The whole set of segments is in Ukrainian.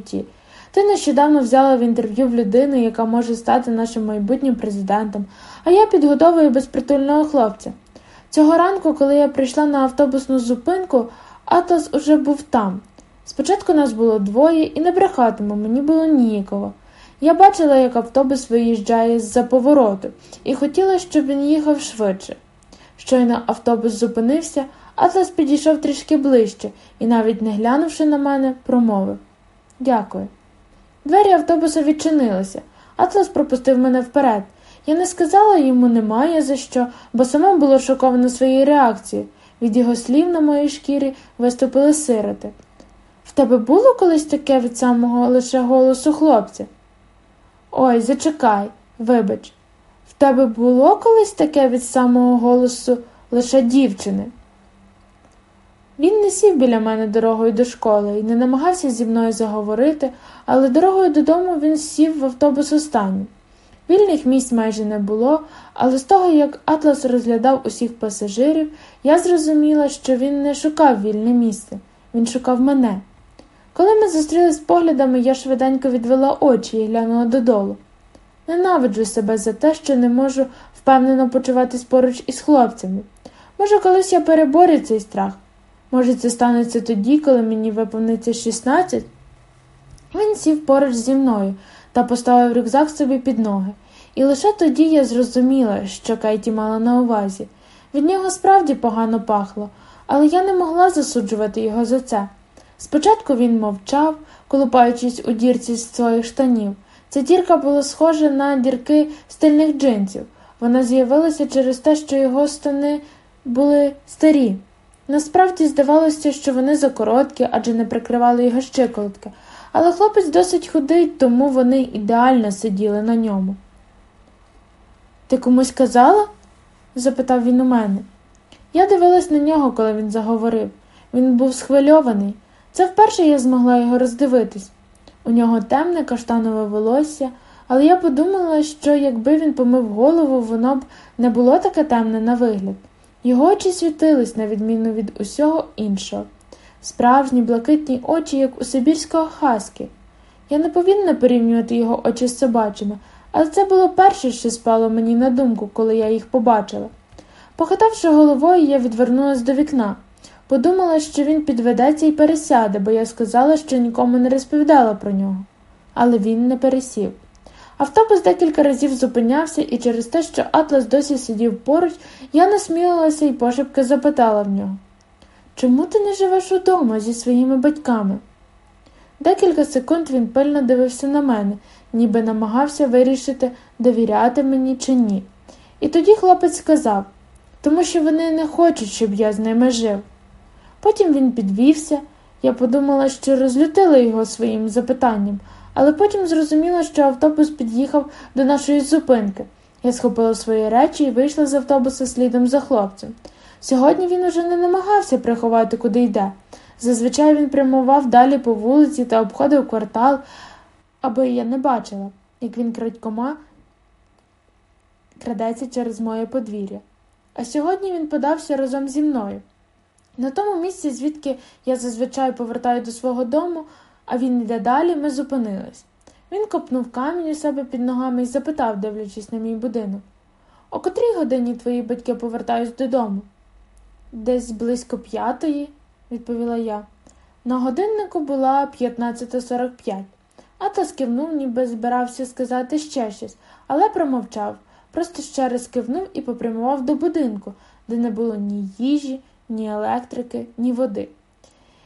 житті. Ти нещодавно взяла в інтерв'ю в людини, яка може стати нашим майбутнім президентом, а я підготовую безпритульного хлопця. Цього ранку, коли я прийшла на автобусну зупинку, Атлас уже був там. Спочатку нас було двоє, і не брехатиму, мені було ніяково. Я бачила, як автобус виїжджає з-за повороту, і хотіла, щоб він їхав швидше. Щойно автобус зупинився, Атлас підійшов трішки ближче і, навіть не глянувши на мене, промовив Дякую. Двері автобуса відчинилися. Атлас пропустив мене вперед. Я не сказала йому немає за що, бо сама була шокована своєю реакцією. Від його слів на моїй шкірі виступили сироти. В тебе було колись таке від самого лише голосу хлопця? Ой, зачекай, вибач, в тебе було колись таке від самого голосу лише дівчини? Він не сів біля мене дорогою до школи і не намагався зі мною заговорити, але дорогою додому він сів в автобус останнім. Вільних місць майже не було, але з того, як Атлас розглядав усіх пасажирів, я зрозуміла, що він не шукав вільне місце, він шукав мене. Коли ми зустрілись поглядами, я швиденько відвела очі і глянула додолу. Ненавиджу себе за те, що не можу впевнено почуватись поруч із хлопцями. Може, колись я переборю цей страх. Може, це станеться тоді, коли мені виповниться 16? Він сів поруч зі мною та поставив рюкзак собі під ноги. І лише тоді я зрозуміла, що Кейті мала на увазі. Від нього справді погано пахло, але я не могла засуджувати його за це. Спочатку він мовчав, колупаючись у дірці з своїх штанів. Ця дірка була схожа на дірки стильних джинсів. Вона з'явилася через те, що його штани були старі. Насправді здавалося, що вони закороткі, адже не прикривали його щиколотки, але хлопець досить худий, тому вони ідеально сиділи на ньому. Ти комусь казала? запитав він у мене. Я дивилась на нього, коли він заговорив. Він був схвильований. Це вперше я змогла його роздивитись. У нього темне каштанове волосся, але я подумала, що якби він помив голову, воно б не було таке темне на вигляд. Його очі світились, на відміну від усього іншого. Справжні блакитні очі, як у Сибірського хаски. Я не повинна порівнювати його очі з собачими, але це було перше, що спало мені на думку, коли я їх побачила. Похитавши головою, я відвернулась до вікна. Подумала, що він підведеться і пересяде, бо я сказала, що нікому не розповідала про нього. Але він не пересів. Автобус декілька разів зупинявся, і через те, що Атлас досі сидів поруч, я насмілилася і пошепки запитала в нього Чому ти не живеш удома зі своїми батьками? Декілька секунд він пильно дивився на мене, ніби намагався вирішити, довіряти мені чи ні. І тоді хлопець сказав тому що вони не хочуть, щоб я з ними жив. Потім він підвівся, я подумала, що розлютила його своїм запитанням, але потім зрозуміла, що автобус під'їхав до нашої зупинки. Я схопила свої речі і вийшла з автобуса слідом за хлопцем. Сьогодні він уже не намагався приховати, куди йде. Зазвичай він прямував далі по вулиці та обходив квартал, аби я не бачила, як він крадькома крадеться через моє подвір'я. А сьогодні він подався разом зі мною. На тому місці, звідки я зазвичай повертаю до свого дому, а він йде далі, ми зупинились. Він копнув камінь у себе під ногами і запитав, дивлячись на мій будинок. О котрій годині твої батьки повертають додому? Десь близько п'ятої, відповіла я. На годиннику була 15.45. Атас кивнув, ніби збирався сказати ще щось, але промовчав, просто ще раз кивнув і попрямував до будинку, де не було ні їжі, ні електрики, ні води.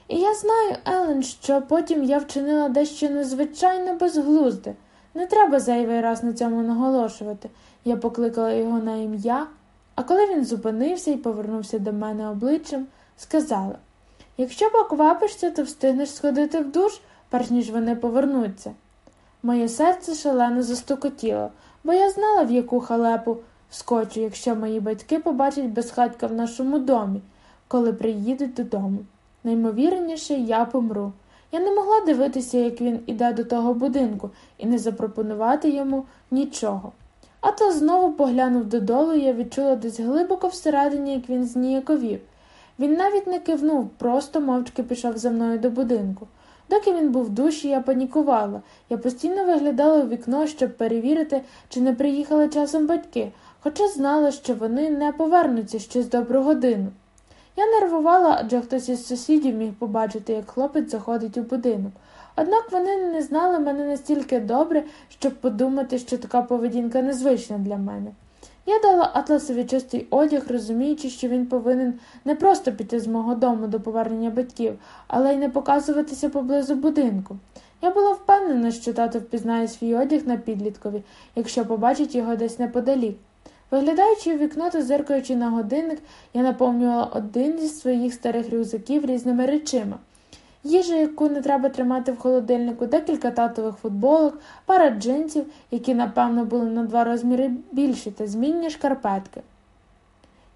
І я знаю, Елен, що потім я вчинила дещо незвичайно безглузде. Не треба зайвий раз на цьому наголошувати. Я покликала його на ім'я, а коли він зупинився і повернувся до мене обличчям, сказала якщо поквапишся, то встигнеш сходити в душ, перш ніж вони повернуться. Моє серце шалено застукотіло, бо я знала, в яку халепу вскочу, якщо мої батьки побачать безхатька в нашому домі, коли приїдуть додому. Наймовірніше, я помру. Я не могла дивитися, як він іде до того будинку, і не запропонувати йому нічого. А то знову поглянув додолу, і я відчула десь глибоко всередині, як він зніяковів. Він навіть не кивнув, просто мовчки пішов за мною до будинку. Доки він був в душі, я панікувала. Я постійно виглядала у вікно, щоб перевірити, чи не приїхали часом батьки, хоча знала, що вони не повернуться щось добру годину. Я нервувала, адже хтось із сусідів міг побачити, як хлопець заходить у будинок. Однак вони не знали мене настільки добре, щоб подумати, що така поведінка незвична для мене. Я дала Атласові чистий одяг, розуміючи, що він повинен не просто піти з мого дому до повернення батьків, але й не показуватися поблизу будинку. Я була впевнена, що тато впізнає свій одяг на підліткові, якщо побачить його десь неподалік. Виглядаючи в вікно та зиркаючи на годинник, я наповнювала один зі своїх старих рюкзаків різними речима. Їжа, яку не треба тримати в холодильнику, декілька татових футболок, пара джинсів, які, напевно, були на два розміри більші, та змінні шкарпетки.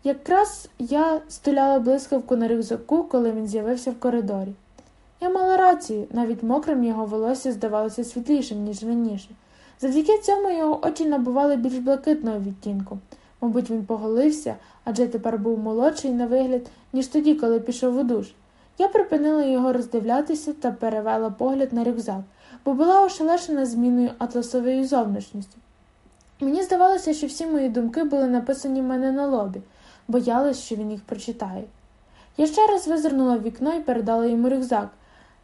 Якраз я стуляла блискавку на рюкзаку, коли він з'явився в коридорі. Я мала рацію, навіть мокрим його волосся здавалося світлішим, ніж раніше. Завдяки цьому його очі набували більш блакитного відтінку. Мабуть, він поголився, адже тепер був молодший на вигляд, ніж тоді, коли пішов у душ. Я припинила його роздивлятися та перевела погляд на рюкзак, бо була ошелешена зміною атласової зовнішності. Мені здавалося, що всі мої думки були написані в мене на лобі, боялась, що він їх прочитає. Я ще раз визирнула вікно і передала йому рюкзак.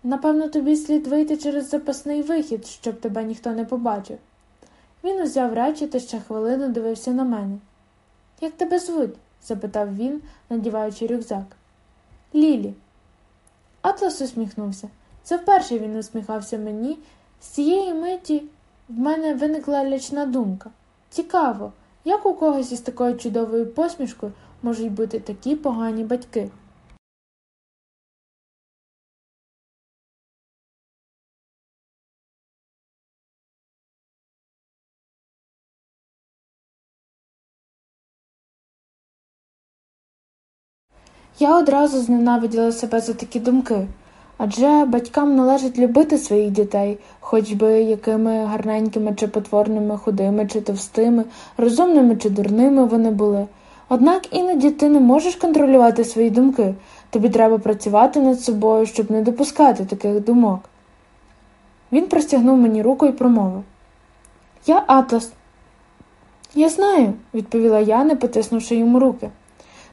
Напевно, тобі слід вийти через запасний вихід, щоб тебе ніхто не побачив. Він узяв речі та ще хвилину дивився на мене. Як тебе звуть? запитав він, надіваючи рюкзак. Лілі. Атлас усміхнувся. Це вперше він усміхався мені. З цієї миті в мене виникла лячна думка. Цікаво, як у когось із такою чудовою посмішкою можуть бути такі погані батьки. Я одразу зненавиділа себе за такі думки. Адже батькам належить любити своїх дітей, хоч би якими гарненькими чи потворними, худими чи товстими, розумними чи дурними вони були. Однак іноді ти не можеш контролювати свої думки, тобі треба працювати над собою, щоб не допускати таких думок. Він простягнув мені руку і промовив Я Атлас. Я знаю, відповіла я, не потиснувши йому руки.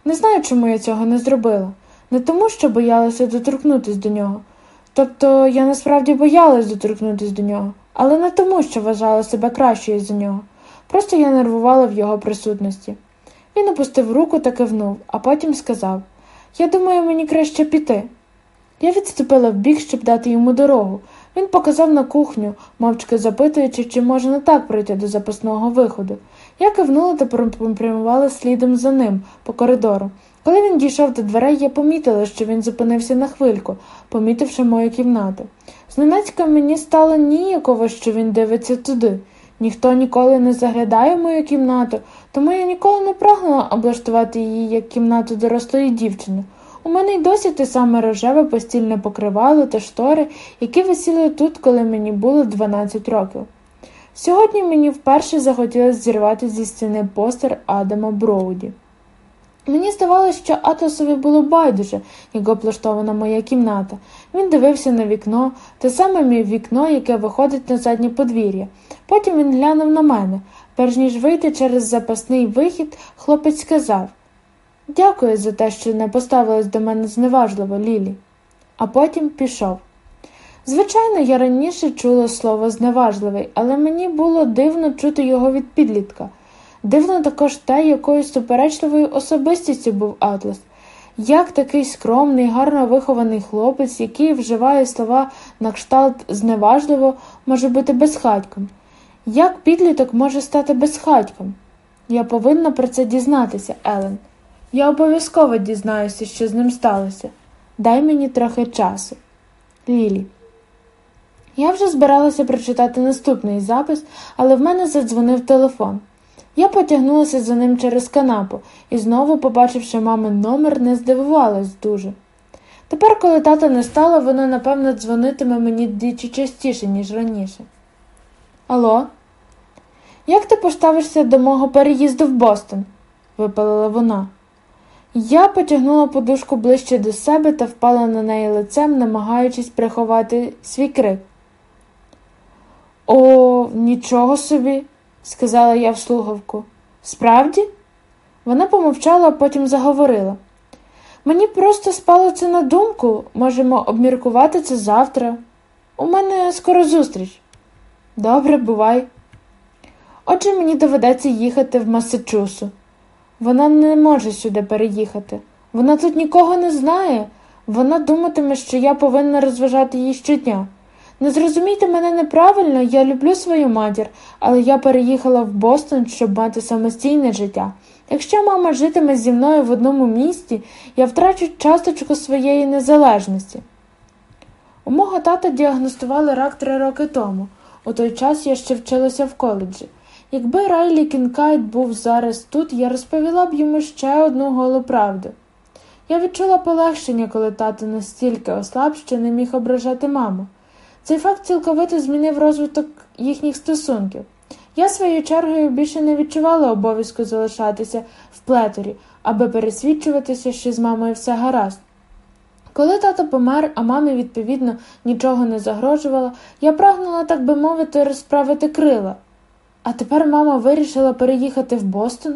Не знаю, чому я цього не зробила. Не тому, що боялася доторкнутися до нього. Тобто я насправді боялась доторкнутися до нього, але не тому, що вважала себе кращою за нього. Просто я нервувала в його присутності. Він опустив руку та кивнув, а потім сказав Я думаю, мені краще піти. Я відступила вбік, щоб дати йому дорогу. Він показав на кухню, мовчки запитуючи, чи можна так пройти до запасного виходу. Я кивнула та попрямувала слідом за ним по коридору. Коли він дійшов до дверей, я помітила, що він зупинився на хвильку, помітивши мою кімнату. Зненацька мені стало ніяково, що він дивиться туди. Ніхто ніколи не заглядає мою кімнату, тому я ніколи не прагнула облаштувати її як кімнату дорослої дівчини. У мене й досі те саме рожеве постільне покривало та штори, які висіли тут, коли мені було 12 років. Сьогодні мені вперше захотілося зірвати зі стіни постер Адама Броуді. Мені здавалося, що Атласові було байдуже, як облаштована моя кімната. Він дивився на вікно, те саме мій вікно, яке виходить на заднє подвір'я. Потім він глянув на мене. Перш ніж вийти через запасний вихід, хлопець сказав Дякую за те, що не поставилась до мене зневажливо, Лілі. А потім пішов. Звичайно, я раніше чула слово зневажливий, але мені було дивно чути його від підлітка. Дивно також те, якою суперечливою особистістю був Атлас. Як такий скромний, гарно вихований хлопець, який вживає слова на кшталт зневажливо, може бути безхатьком? Як підліток може стати безхатьком? Я повинна про це дізнатися, Елен. Я обов'язково дізнаюся, що з ним сталося. Дай мені трохи часу. Лілі. Я вже збиралася прочитати наступний запис, але в мене задзвонив телефон. Я потягнулася за ним через канапу і знову, побачивши мамин номер, не здивувалась дуже. Тепер, коли тата не стало, вона, напевно, дзвонитиме мені двічі частіше, ніж раніше. Алло? Як ти поставишся до мого переїзду в Бостон? випалила вона. Я потягнула подушку ближче до себе та впала на неї лицем, намагаючись приховати свій крик. О, нічого собі, сказала я в слухавку. Справді? Вона помовчала, а потім заговорила. Мені просто спало це на думку, можемо обміркувати це завтра. У мене скоро зустріч. Добре, бувай. Отже, мені доведеться їхати в Масачусу. Вона не може сюди переїхати. Вона тут нікого не знає. Вона думатиме, що я повинна розважати її щодня. Не зрозумійте мене неправильно, я люблю свою матір, але я переїхала в Бостон, щоб мати самостійне життя. Якщо мама житиме зі мною в одному місті, я втрачу часточку своєї незалежності. У мого тата діагностували рак три роки тому. У той час я ще вчилася в коледжі. Якби Райл Кінкейд був зараз тут, я розповіла б йому ще одну голу правду. Я відчула полегшення, коли тато настільки ослаб, що не міг ображати маму. Цей факт цілковито змінив розвиток їхніх стосунків. Я своєю чергою більше не відчувала обов'язку залишатися в Плеторі, аби пересвідчуватися, що з мамою все гаразд. Коли тато помер, а мамі, відповідно, нічого не загрожувало, я прагнула, так би мовити, розправити крила. А тепер мама вирішила переїхати в Бостон.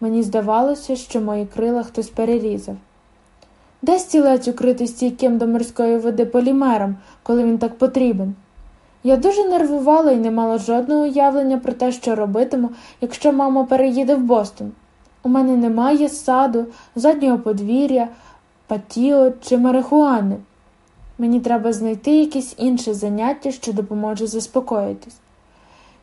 Мені здавалося, що мої крила хтось перерізав. Де стілець укритий стійким до морської води полімером, коли він так потрібен? Я дуже нервувала і не мала жодного уявлення про те, що робитиму, якщо мама переїде в Бостон. У мене немає саду, заднього подвір'я, патіо чи марихуани. Мені треба знайти якесь інше заняття, що допоможе заспокоїтись.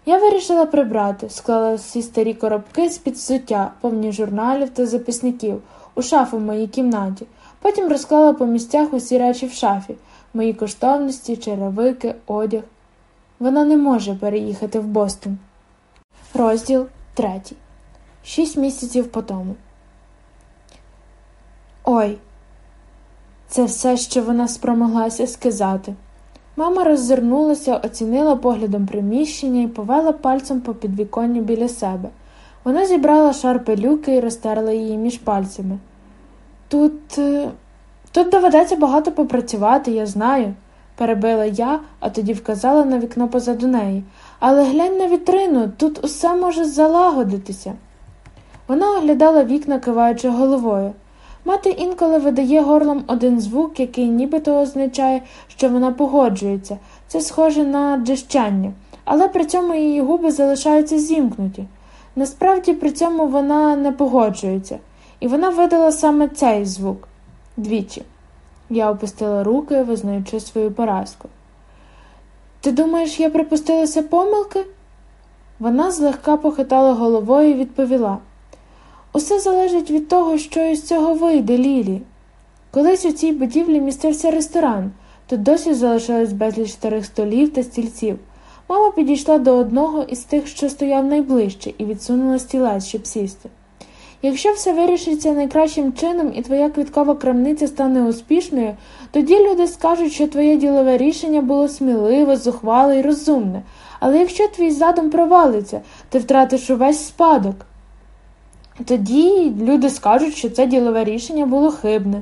Я вирішила прибрати, склала всі старі коробки з під суття, повні журналів та записників, у шафу в моїй кімнаті. Потім розклала по місцях усі речі в шафі, мої коштовності, черевики, одяг. Вона не може переїхати в Бостон. Розділ третій. Шість місяців по тому. Ой, це все, що вона спромоглася сказати. Мама роззирнулася, оцінила поглядом приміщення і повела пальцем по підвіконню біля себе. Вона зібрала шар пилюки і розтерла її між пальцями. Тут е, тут доведеться багато попрацювати, я знаю, перебила я, а тоді вказала на вікно позаду неї. Але глянь на вітрину, тут усе може залагодитися. Вона оглядала вікна, киваючи головою. Мати інколи видає горлом один звук, який нібито означає, що вона погоджується. Це схоже на джищання, але при цьому її губи залишаються зімкнуті. Насправді при цьому вона не погоджується, і вона видала саме цей звук двічі. Я опустила руки, визнаючи свою поразку. Ти думаєш, я припустилася помилки? Вона злегка похитала головою і відповіла. Усе залежить від того, що із цього вийде, Лілі. Колись у цій будівлі містився ресторан, тут досі залишилось безліч старих столів та стільців. Мама підійшла до одного із тих, що стояв найближче, і відсунула стілець, щоб сісти. Якщо все вирішиться найкращим чином і твоя квіткова крамниця стане успішною, тоді люди скажуть, що твоє ділове рішення було сміливе, зухвале і розумне. Але якщо твій задум провалиться, ти втратиш увесь спадок. Тоді люди скажуть, що це ділове рішення було хибне.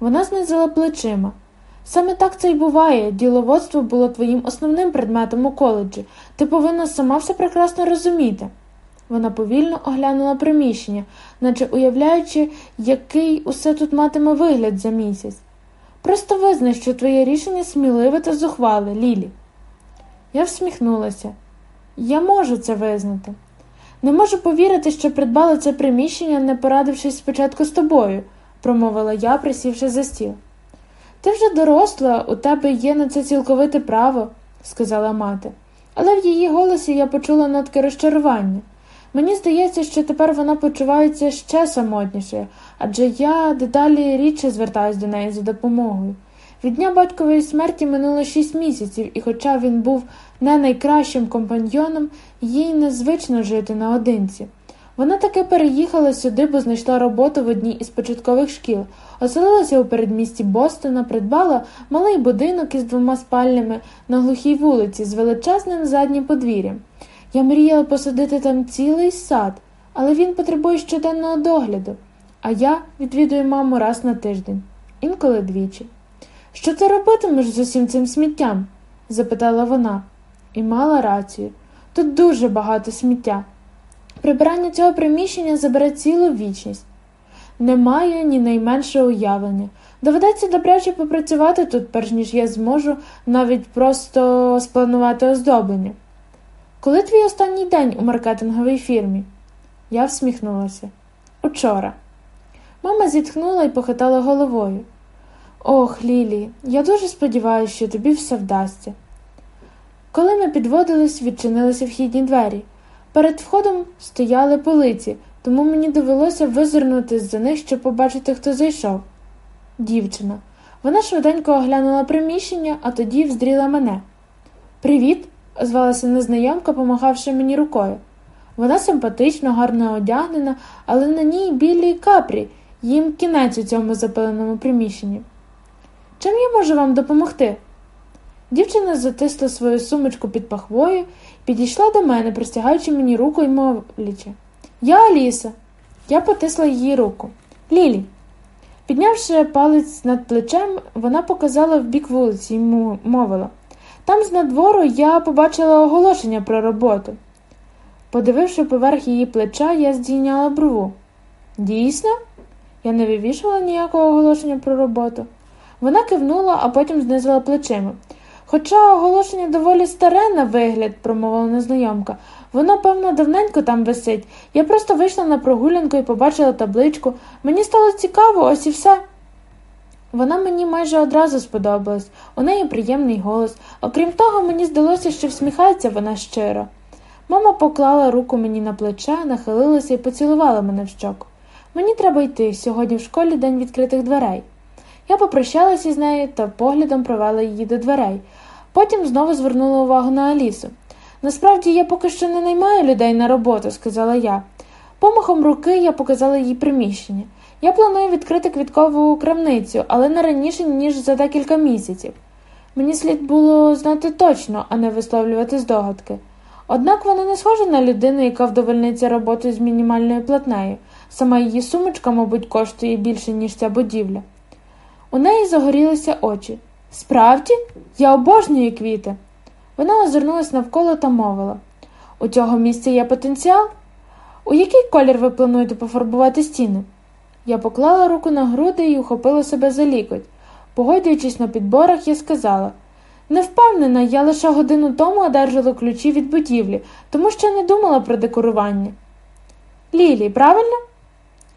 Вона знизила плечима. Саме так це й буває. Діловодство було твоїм основним предметом у коледжі. Ти повинна сама все прекрасно розуміти. Вона повільно оглянула приміщення, наче уявляючи, який усе тут матиме вигляд за місяць. Просто визнай, що твоє рішення сміливе та зухвале, Лілі. Я всміхнулася. Я можу це визнати. Не можу повірити, що придбала це приміщення, не порадившись спочатку з тобою, промовила я, присівши за стіл. Ти вже доросла, у тебе є на це цілковите право, сказала мати, але в її голосі я почула нотки розчарування. Мені здається, що тепер вона почувається ще самотнішою, адже я дедалі рідше звертаюся до неї за допомогою. Від дня батькової смерті минуло шість місяців, і, хоча він був не найкращим компаньйоном, їй незвично жити наодинці. Вона таки переїхала сюди, бо знайшла роботу в одній із початкових шкіл, оселилася у передмісті Бостона, придбала малий будинок із двома спальнями на глухій вулиці з величезним заднім подвір'ям. Я мріяла посадити там цілий сад, але він потребує щоденного догляду. а я відвідую маму раз на тиждень, інколи двічі. Що ти робитимеш з усім цим сміттям? запитала вона, і мала рацію. Тут дуже багато сміття. Прибирання цього приміщення забере цілу вічність. Не маю ні найменшого уявлення. Доведеться добряче попрацювати тут, перш ніж я зможу навіть просто спланувати оздоблення. Коли твій останній день у маркетинговій фірмі? Я всміхнулася. Учора. Мама зітхнула і похитала головою. Ох, Лілі, я дуже сподіваюся, що тобі все вдасться. Коли ми підводились, відчинилися вхідні двері. Перед входом стояли полиці, тому мені довелося визирнути з за них, щоб побачити, хто зайшов. Дівчина. Вона швиденько оглянула приміщення, а тоді вздріла мене. Привіт, озвалася незнайомка, помахавши мені рукою. Вона симпатично, гарно одягнена, але на ній білі капрі, їм кінець у цьому запиленому приміщенні. Чим я можу вам допомогти? Дівчина затисла свою сумочку під пахвою підійшла до мене, простягаючи мені руку і мовлячи. Я Аліса. Я потисла її руку. Лілі. Піднявши палець над плечем, вона показала в бік вулиці і мовила там з надвору я побачила оголошення про роботу. Подививши поверх її плеча, я здійняла брову. Дійсно? Я не вивішувала ніякого оголошення про роботу. Вона кивнула, а потім знизила плечима. Хоча оголошення доволі старе на вигляд, промовила незнайомка. Воно, певно, давненько там висить. Я просто вийшла на прогулянку і побачила табличку. Мені стало цікаво, ось і все. Вона мені майже одразу сподобалась, у неї приємний голос, окрім того, мені здалося, що всміхається вона щиро. Мама поклала руку мені на плече, нахилилася і поцілувала мене в щоку. Мені треба йти сьогодні в школі день відкритих дверей. Я попрощалася з нею та поглядом провела її до дверей. Потім знову звернула увагу на Алісу. Насправді я поки що не наймаю людей на роботу, сказала я. Помахом руки я показала їй приміщення. Я планую відкрити квіткову крамницю, але не раніше, ніж за декілька місяців. Мені слід було знати точно, а не висловлювати здогадки. Однак вона не схожа на людину, яка вдовольниться роботою з мінімальною платнею. Сама її сумочка, мабуть, коштує більше, ніж ця будівля. У неї загорілися очі. Справді, я обожнюю квіти. Вона озирнулась навколо та мовила у цього місця є потенціал? У який колір ви плануєте пофарбувати стіни? Я поклала руку на груди і ухопила себе за лікоть. Погоджуючись на підборах, я сказала не впевнена, я лише годину тому одержала ключі від будівлі, тому що не думала про декорування. Лілі, правильно?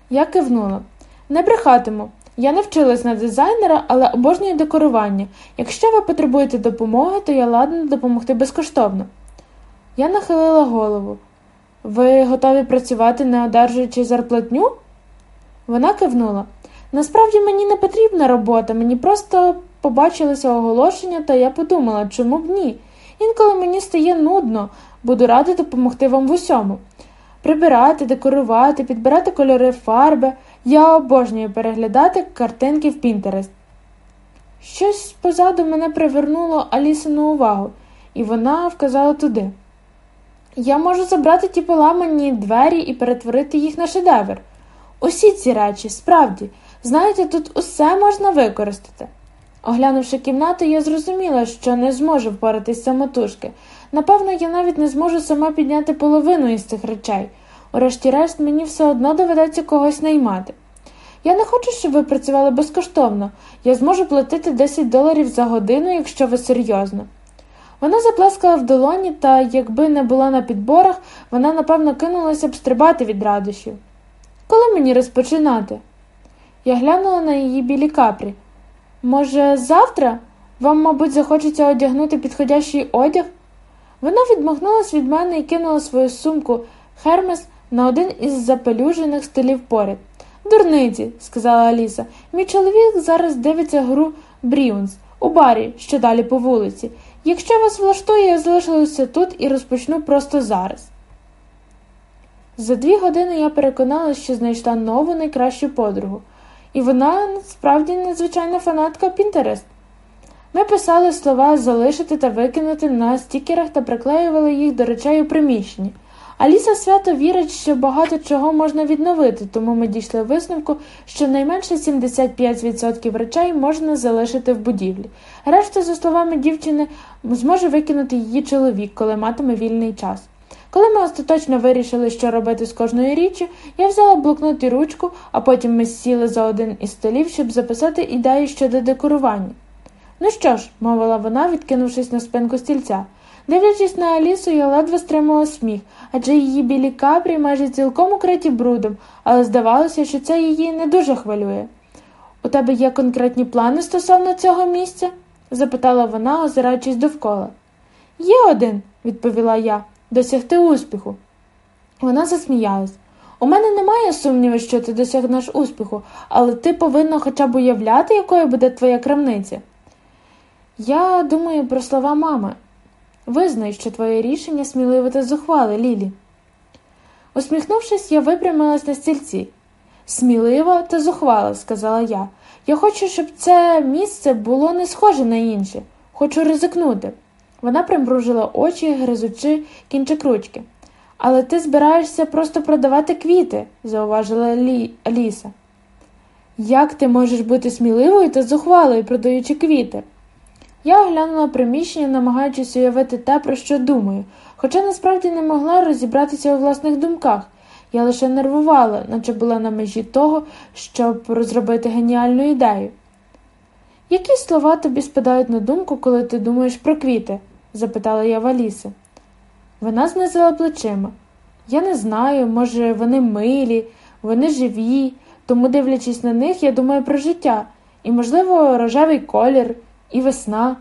Я кивнула. Не брехатиму. Я не вчилась на дизайнера, але обожнюю декорування. Якщо ви потребуєте допомоги, то я ладна допомогти безкоштовно. Я нахилила голову. Ви готові працювати, не одержуючи зарплатню? Вона кивнула. Насправді мені не потрібна робота, мені просто побачилося оголошення, та я подумала, чому б ні. Інколи мені стає нудно, буду рада допомогти вам в усьому. Прибирати, декорувати, підбирати кольори фарби. Я обожнюю переглядати картинки в Пінтерест. Щось позаду мене привернуло Алісину увагу, і вона вказала туди. Я можу забрати ті поламані двері і перетворити їх на шедевр. Усі ці речі, справді, знаєте, тут усе можна використати. Оглянувши кімнату, я зрозуміла, що не зможу впоратись самотужки. Напевно, я навіть не зможу сама підняти половину із цих речей. Урешті-решт, мені все одно доведеться когось наймати. Я не хочу, щоб ви працювали безкоштовно. Я зможу платити 10 доларів за годину, якщо ви серйозно. Вона заплескала в долоні, та, якби не була на підборах, вона, напевно, кинулася б стрибати від радощів. Коли мені розпочинати? Я глянула на її білі капрі. Може, завтра? Вам, мабуть, захочеться одягнути підходящий одяг? Вона відмахнулась від мене і кинула свою сумку Хермес на один із запелюжених столів поряд. Дурниці, сказала Аліса, мій чоловік зараз дивиться гру Бріунс у барі, що далі по вулиці. Якщо вас влаштує, я залишилася тут і розпочну просто зараз. За дві години я переконалася, що знайшла нову найкращу подругу, і вона справді незвичайна фанатка Пінтерест. Ми писали слова залишити та викинути на стікерах та приклеювали їх до речей у приміщенні. Аліса свято вірить, що багато чого можна відновити, тому ми дійшли висновку, що найменше 75% речей можна залишити в будівлі. Решту, за словами дівчини, зможе викинути її чоловік, коли матиме вільний час. Коли ми остаточно вирішили, що робити з кожною річчю, я взяла блокнот і ручку, а потім ми сіли за один із столів, щоб записати ідеї щодо декорування. Ну що ж, мовила вона, відкинувшись на спинку стільця. Дивлячись на Алісу, я ледве стримала сміх, адже її білі капрі майже цілком укриті брудом, але здавалося, що це її не дуже хвилює. У тебе є конкретні плани стосовно цього місця? запитала вона, озираючись довкола. Є один, відповіла я, досягти успіху. Вона засміялась. У мене немає сумніву, що ти досягнеш успіху, але ти повинна хоча б уявляти, якою буде твоя крамниця. Я думаю про слова мами. Визнай, що твоє рішення сміливе та зухвале, Лілі. Усміхнувшись, я випрямилась на стільці. Сміливо та зухвало, сказала я. Я хочу, щоб це місце було не схоже на інше. Хочу ризикнути. Вона примружила очі, гризучи кінчик ручки. Але ти збираєшся просто продавати квіти, зауважила Лі... Аліса. Як ти можеш бути сміливою та зухвалою, продаючи квіти? Я оглянула приміщення, намагаючись уявити те, про що думаю, хоча насправді не могла розібратися у власних думках. Я лише нервувала, наче була на межі того, щоб розробити геніальну ідею. Які слова тобі спадають на думку, коли ти думаєш про квіти? Запитала я Валіси. Вона знизила плечима. Я не знаю, може, вони милі, вони живі, тому, дивлячись на них, я думаю про життя і, можливо, рожевий колір і весна.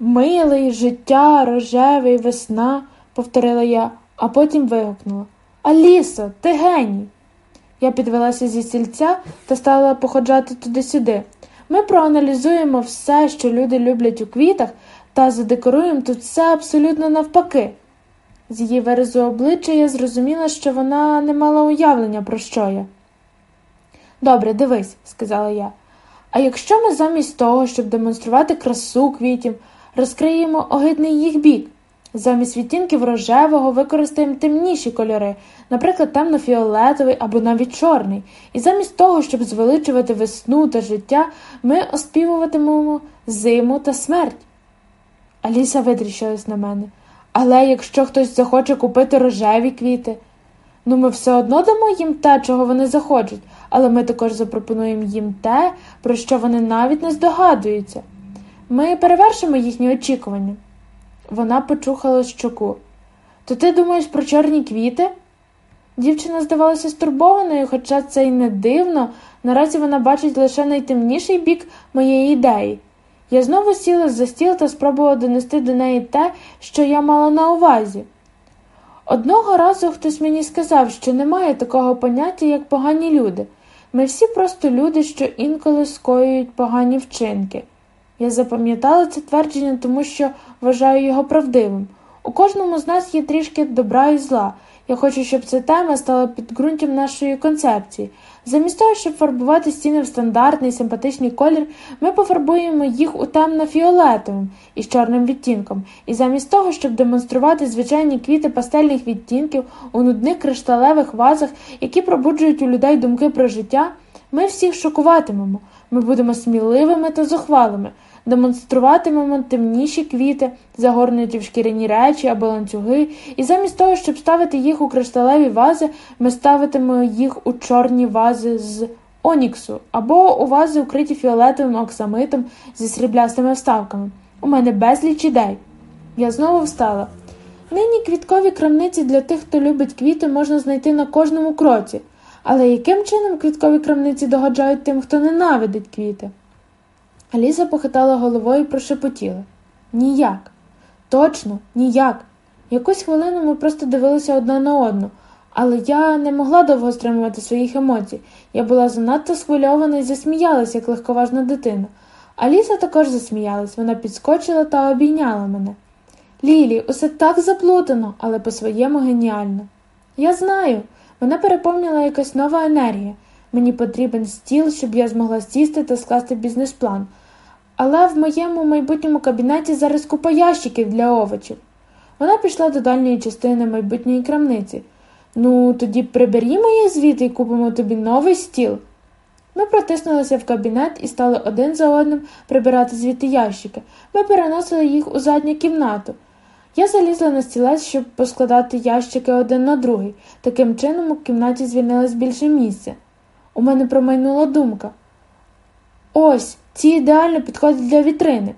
Милий, життя, рожевий, весна, повторила я, а потім вигукнула. Алісо, ти геній. Я підвелася зі стільця та стала походжати туди-сюди. Ми проаналізуємо все, що люди люблять у квітах, та задекоруємо тут все абсолютно навпаки. З її виразу обличчя я зрозуміла, що вона не мала уявлення, про що я. Добре, дивись, сказала я. А якщо ми замість того, щоб демонструвати красу квітів, розкриємо огидний їх бік, замість відтінків рожевого використаємо темніші кольори, наприклад, темно-фіолетовий або навіть чорний, і замість того, щоб звеличувати весну та життя, ми оспівуватимемо зиму та смерть. Аліса витріщилась на мене. Але якщо хтось захоче купити рожеві квіти, ну ми все одно дамо їм те, чого вони захочуть, але ми також запропонуємо їм те, про що вони навіть не здогадуються. Ми перевершимо їхні очікування. Вона почухала щоку. То ти думаєш про чорні квіти? Дівчина здавалася стурбованою, хоча це й не дивно, наразі вона бачить лише найтемніший бік моєї ідеї. Я знову сіла за стіл та спробувала донести до неї те, що я мала на увазі. Одного разу хтось мені сказав, що немає такого поняття, як погані люди. Ми всі просто люди, що інколи скоюють погані вчинки. Я запам'ятала це твердження, тому що вважаю його правдивим. У кожному з нас є трішки добра і зла. Я хочу, щоб ця тема стала підґрунтям нашої концепції. Замість того, щоб фарбувати стіни в стандартний симпатичний колір, ми пофарбуємо їх у темно-фіолетовим із чорним відтінком, і замість того, щоб демонструвати звичайні квіти пастельних відтінків у нудних кришталевих вазах, які пробуджують у людей думки про життя, ми всіх шокуватимемо. Ми будемо сміливими та зухвалими демонструватимемо темніші квіти, загорнуті в шкіряні речі або ланцюги, і замість того, щоб ставити їх у кришталеві вази, ми ставитимемо їх у чорні вази з оніксу або у вази, укриті фіолетовим оксамитом зі сріблястими вставками. У мене безліч ідей. Я знову встала. Нині квіткові крамниці для тих, хто любить квіти, можна знайти на кожному кроці. Але яким чином квіткові крамниці догоджають тим, хто ненавидить квіти? Аліса похитала головою і прошепотіла Ніяк. Точно, ніяк. Якусь хвилину ми просто дивилися одна на одну, але я не могла довго стримувати своїх емоцій. Я була занадто схвильована і засміялася, як легковажна дитина. Аліса також засміялась, вона підскочила та обійняла мене. Лілі, усе так заплутано, але по-своєму геніально. Я знаю, мене переповнила якась нова енергія. Мені потрібен стіл, щоб я змогла сісти та скласти бізнес-план. Але в моєму майбутньому кабінеті зараз купа ящиків для овочів. Вона пішла до дальньої частини майбутньої крамниці. Ну, тоді приберімо її звідти і купимо тобі новий стіл. Ми протиснулися в кабінет і стали один за одним прибирати звідти ящики. Ми переносили їх у задню кімнату. Я залізла на стілець, щоб поскладати ящики один на другий. Таким чином у кімнаті звільнилось більше місця. У мене промайнула думка. Ось, ці ідеально підходять для вітрини.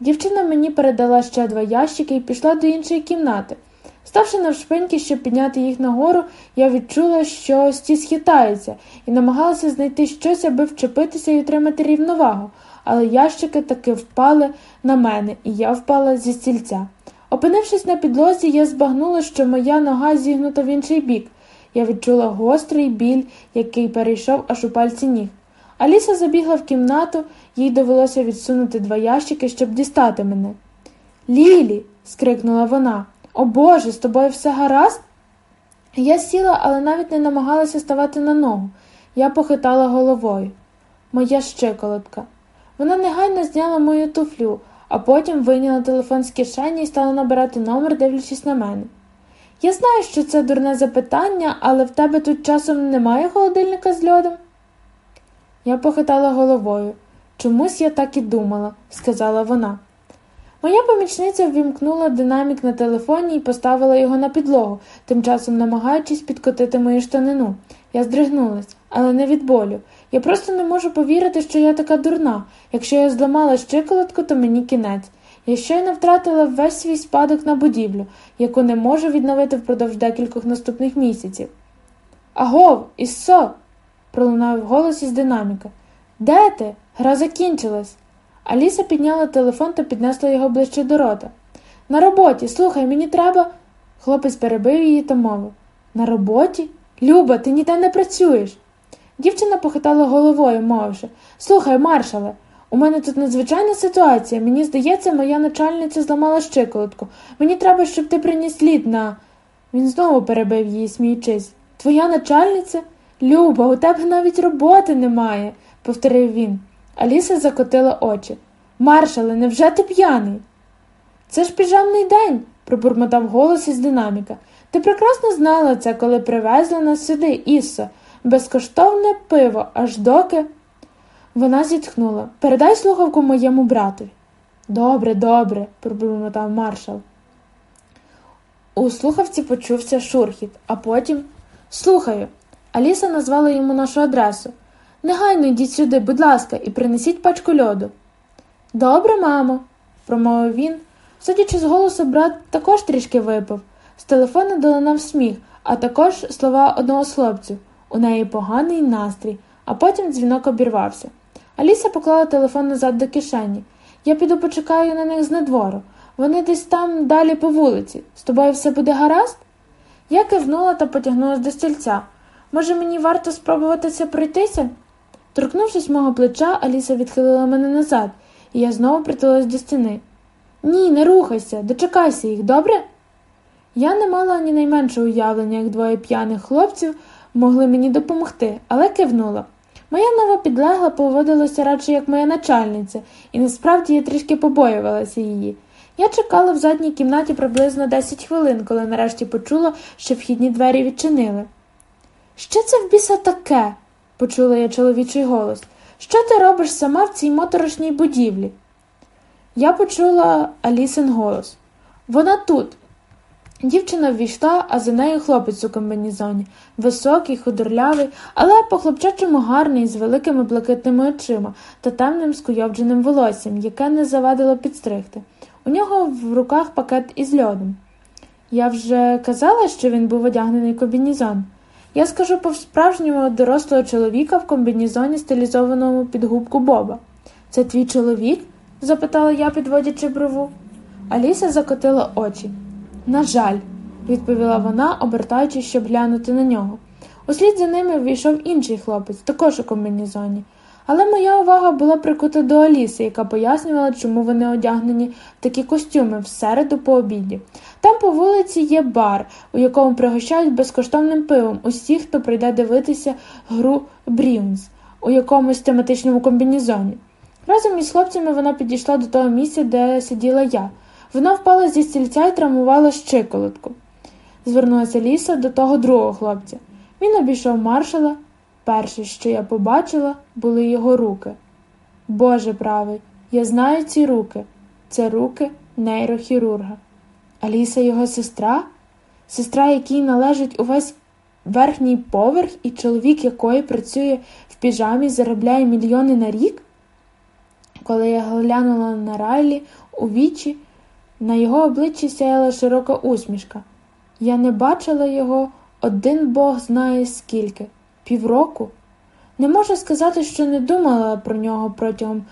Дівчина мені передала ще два ящики і пішла до іншої кімнати. Ставши навшпиньки, щоб підняти їх нагору, я відчула, що стіс хитається, і намагалася знайти щось, аби вчепитися і отримати рівновагу, але ящики таки впали на мене, і я впала зі стільця. Опинившись на підлозі, я збагнула, що моя нога зігнута в інший бік. Я відчула гострий біль, який перейшов аж у пальці ніг. Аліса забігла в кімнату, їй довелося відсунути два ящики, щоб дістати мене. Лілі. скрикнула вона. О Боже, з тобою все гаразд? Я сіла, але навіть не намагалася ставати на ногу. Я похитала головою. Моя щиколотка. Вона негайно зняла мою туфлю, а потім вийняла телефон з кишені і стала набирати номер, дивлячись на мене. Я знаю, що це дурне запитання, але в тебе тут часом немає холодильника з льодом? Я похитала головою. Чомусь я так і думала, сказала вона. Моя помічниця ввімкнула динамік на телефоні і поставила його на підлогу, тим часом намагаючись підкотити мою штанину. Я здригнулась, але не від болю. Я просто не можу повірити, що я така дурна. Якщо я зламала щиколотку, то мені кінець. Я щойно втратила весь свій спадок на будівлю, яку не можу відновити впродовж декількох наступних місяців. Агов, Іссо! Пролунав голос із динаміка. Де ти? Гра закінчилась. Аліса підняла телефон та піднесла його ближче до рота. На роботі, слухай, мені треба. Хлопець перебив її та мовив. На роботі? Люба, ти ніде не працюєш. Дівчина похитала головою, мовивши Слухай, маршале, у мене тут надзвичайна ситуація. Мені здається, моя начальниця зламала щиколотку. Мені треба, щоб ти приніс лід на. Він знову перебив її, сміючись. Твоя начальниця? Люба, у тебе навіть роботи немає, повторив він. Аліса закотила очі. Маршале, невже ти п'яний? Це ж піжамний день, пробурмотав голос із динаміка. Ти прекрасно знала це, коли привезла нас сюди, Іссо, безкоштовне пиво, аж доки. Вона зітхнула. Передай слухавку моєму братові. Добре, добре, пробурмотав маршал. У слухавці почувся шурхіт, а потім слухаю. Аліса назвала йому нашу адресу. Негайно йдіть сюди, будь ласка, і принесіть пачку льоду. Добре, мамо, промовив він. Судячи з голосу, брат також трішки випив. З телефону долинав сміх, а також слова одного з хлопців. У неї поганий настрій, а потім дзвінок обірвався. Аліса поклала телефон назад до кишені. Я піду почекаю на них з надвору. Вони десь там далі по вулиці. З тобою все буде гаразд? Я кивнула та потягнулася до стільця. Може, мені варто спробувати це пройтися? Торкнувшись мого плеча, Аліса відхилила мене назад, і я знову притулилась до стіни. Ні, не рухайся, дочекайся їх, добре? Я не мала ні найменшого уявлення, як двоє п'яних хлопців могли мені допомогти, але кивнула. Моя нова підлегла поводилася радше як моя начальниця, і насправді я трішки побоювалася її. Я чекала в задній кімнаті приблизно 10 хвилин, коли нарешті почула, що вхідні двері відчинили. Що це в біса таке? почула я чоловічий голос. Що ти робиш сама в цій моторошній будівлі? Я почула Алісин голос. Вона тут. Дівчина ввійшла, а за нею хлопець у комбінізоні, високий, худорлявий, але по хлопчачому гарний, з великими блакитними очима та темним скуйовдженим волоссям, яке не завадило підстригти. У нього в руках пакет із льодом. Я вже казала, що він був одягнений комбінізон. Я скажу по справжньому дорослого чоловіка в комбінізоні, стилізованому під губку Боба. Це твій чоловік? запитала я, підводячи брову. Аліса закотила очі. На жаль, відповіла вона, обертаючись, щоб глянути на нього. Услід за ними ввійшов інший хлопець, також у комбінізоні. Але моя увага була прикута до Аліси, яка пояснювала, чому вони одягнені в такі костюми в середу по обіді. Там по вулиці є бар, у якому пригощають безкоштовним пивом усіх, хто прийде дивитися гру Брівнс у якомусь тематичному комбінізоні. Разом із хлопцями вона підійшла до того місця, де сиділа я. Вона впала зі стільця і травмувала щиколотку. Звернулася ліса до того другого хлопця. Він обійшов маршала. Перше, що я побачила, були його руки. Боже правий, я знаю ці руки. Це руки нейрохірурга. Аліса його сестра, сестра, якій належить увесь верхній поверх, і чоловік якої працює в піжамі, заробляє мільйони на рік. Коли я глянула на Райлі у вічі, на його обличчі сяяла широка усмішка. Я не бачила його один бог знає скільки півроку. Не можу сказати, що не думала про нього протягом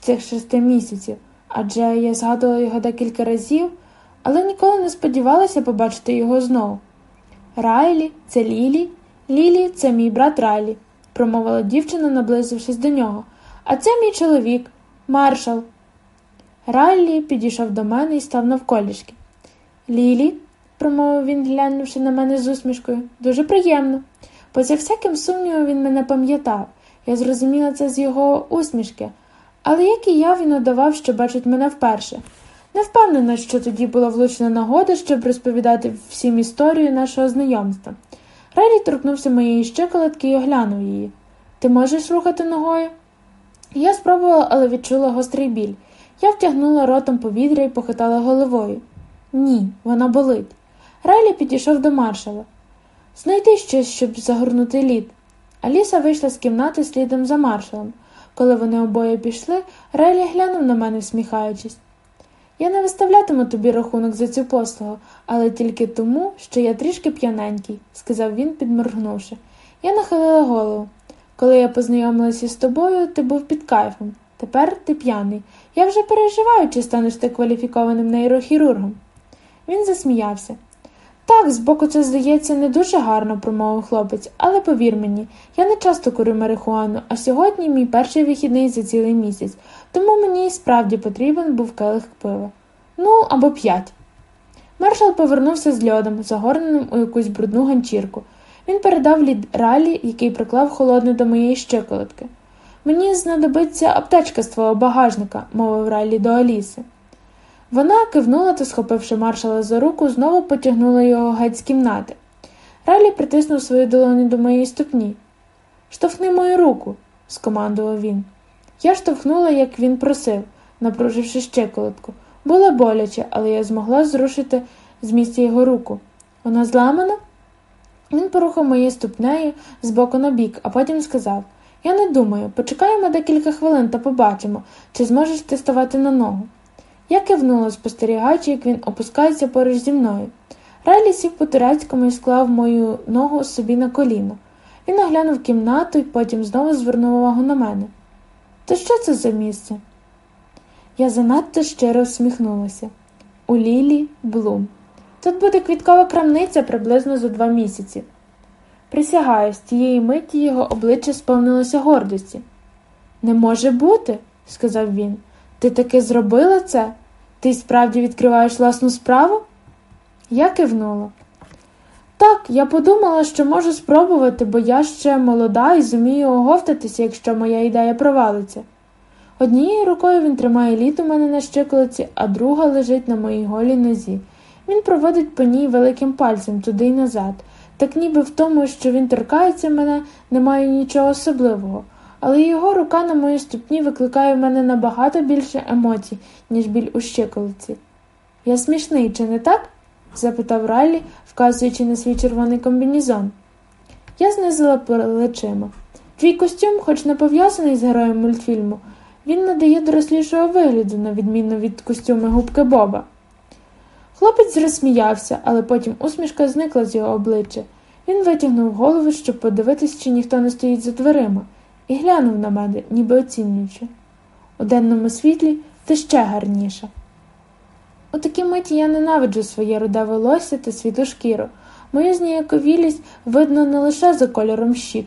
цих шести місяців, адже я згадувала його декілька разів, але ніколи не сподівалася побачити його знову. Райлі, це Лілі, Лілі, це мій брат Райлі, промовила дівчина, наблизившись до нього. А це мій чоловік, маршал. Райлі підійшов до мене і став навколішки. Лілі, промовив він, глянувши на мене з усмішкою, дуже приємно. Поза всяким сумнівом він мене пам'ятав. Я зрозуміла це з його усмішки, але як і я, він удавав, що бачить мене вперше. Не впевнена, що тоді була влучна нагода, щоб розповідати всім історію нашого знайомства. Райлі торкнувся моєї щиколотки і оглянув її. Ти можеш рухати ногою? Я спробувала, але відчула гострий біль. Я втягнула ротом повітря і похитала головою. Ні, вона болить. Райлі підійшов до маршала. Знайди щось, щоб загорнути лід. Аліса вийшла з кімнати слідом за маршалом. Коли вони обоє пішли, Райлі глянув на мене, всміхаючись. Я не виставлятиму тобі рахунок за цю послугу, але тільки тому, що я трішки п'яненький, сказав він, підморгнувши. Я нахилила голову. Коли я познайомилася з тобою, ти був під кайфом. Тепер ти п'яний. Я вже переживаю, чи станеш ти кваліфікованим нейрохірургом. Він засміявся. Так, збоку це здається не дуже гарно, промовив хлопець, але повір мені, я не часто курю марихуану, а сьогодні мій перший вихідний за цілий місяць, тому мені і справді потрібен був келих пива. Ну, або п'ять. Маршал повернувся з льодом, загорненим у якусь брудну ганчірку. Він передав лід ралі, який приклав холодне до моєї щиколотки. Мені знадобиться аптечка з твого багажника, мовив Райлі до Аліси. Вона кивнула та, схопивши маршала за руку, знову потягнула його геть з кімнати. Райлі притиснув свою долоню до моєї ступні. Штовхни мою руку, скомандував він. Я штовхнула, як він просив, напруживши щеколотку. Було боляче, але я змогла зрушити з місця його руку. Вона зламана? Він порухав моєю ступнею з боку на бік, а потім сказав Я не думаю, почекаємо декілька хвилин та побачимо, чи зможеш ти ставати на ногу. Я кивнула, спостерігаючи, як він опускається поруч зі мною. Райлі сів по турецькому і склав мою ногу собі на коліно. Він оглянув кімнату і потім знову звернув увагу на мене. То що це за місце? Я занадто щиро всміхнулася. У Лілі Блум. Тут буде квіткова крамниця приблизно за два місяці. Присягаю, з тієї миті його обличчя сповнилося гордості. Не може бути, сказав він. Ти таки зробила це? Ти справді відкриваєш власну справу? Я кивнула. Так, я подумала, що можу спробувати, бо я ще молода і зумію оговтатися, якщо моя ідея провалиться. Однією рукою він тримає лід у мене на щиколиці, а друга лежить на моїй голій нозі. Він проводить по ній великим пальцем туди й назад, так ніби в тому, що він торкається мене, немає нічого особливого, але його рука на моїй ступні викликає в мене набагато більше емоцій, ніж біль у щиколиці. Я смішний, чи не так? запитав Райлі, вказуючи на свій червоний комбінізон. Я знизила плечима. Твій костюм, хоч не пов'язаний з героєм мультфільму, він надає дорослішого вигляду, на відміну від костюми губки Боба. Хлопець розсміявся, але потім усмішка зникла з його обличчя. Він витягнув голову, щоб подивитись, чи ніхто не стоїть за дверима, і глянув на мене, ніби оцінюючи. У денному світлі ти ще гарніша. У такій миті я ненавиджу своє руде волосся та світу шкіру. Мою зніяковілість видно не лише за кольором щік,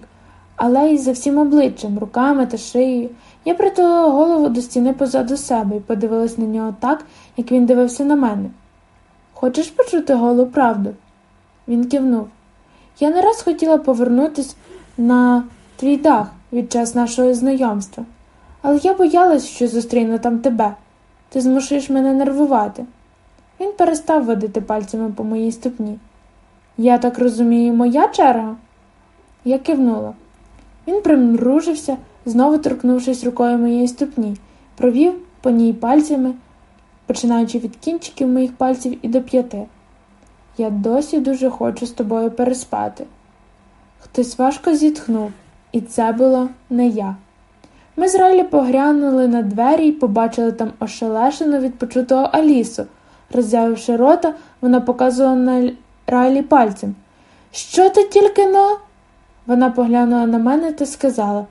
але й за всім обличчям, руками та шиєю. Я притулила голову до стіни позаду себе і подивилась на нього так, як він дивився на мене. Хочеш почути голу правду? Він кивнув. Я не раз хотіла повернутися на твій дах від час нашого знайомства, але я боялась, що зустріну там тебе. Ти змушуєш мене нервувати. Він перестав водити пальцями по моїй ступні. Я так розумію, моя черга? Я кивнула. Він примружився, знову торкнувшись рукою моєї ступні, провів по ній пальцями, починаючи від кінчиків моїх пальців і до п'яти. Я досі дуже хочу з тобою переспати. Хтось важко зітхнув, і це було не я. Ми з Райлі поглянули на двері і побачили там ошелешену від почутого Алісу. Роззявивши рота, вона показувала на Райлі пальцем. Що ти тільки но? Вона поглянула на мене та сказала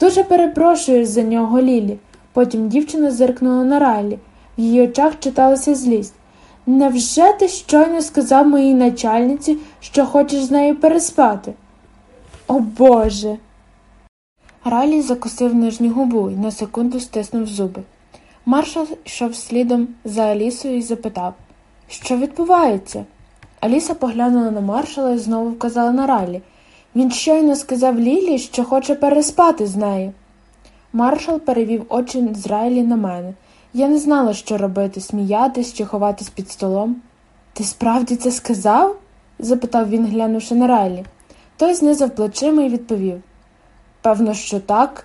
Дуже перепрошую за нього, Лілі. Потім дівчина зиркнула на Райлі. В її очах читалася злість. Невже ти щойно сказав моїй начальниці, що хочеш з нею переспати? О Боже. Райлі закусив нижню губу і на секунду стиснув зуби. Маршал йшов слідом за Алісою і запитав, що відбувається? Аліса поглянула на маршала і знову вказала на Райлі. Він щойно сказав Лілі, що хоче переспати з нею. Маршал перевів очі з Райлі на мене. Я не знала, що робити сміятись чи ховатись під столом. Ти справді це сказав? запитав він, глянувши на Райлі. Той знизав плечима і відповів Певно, що так.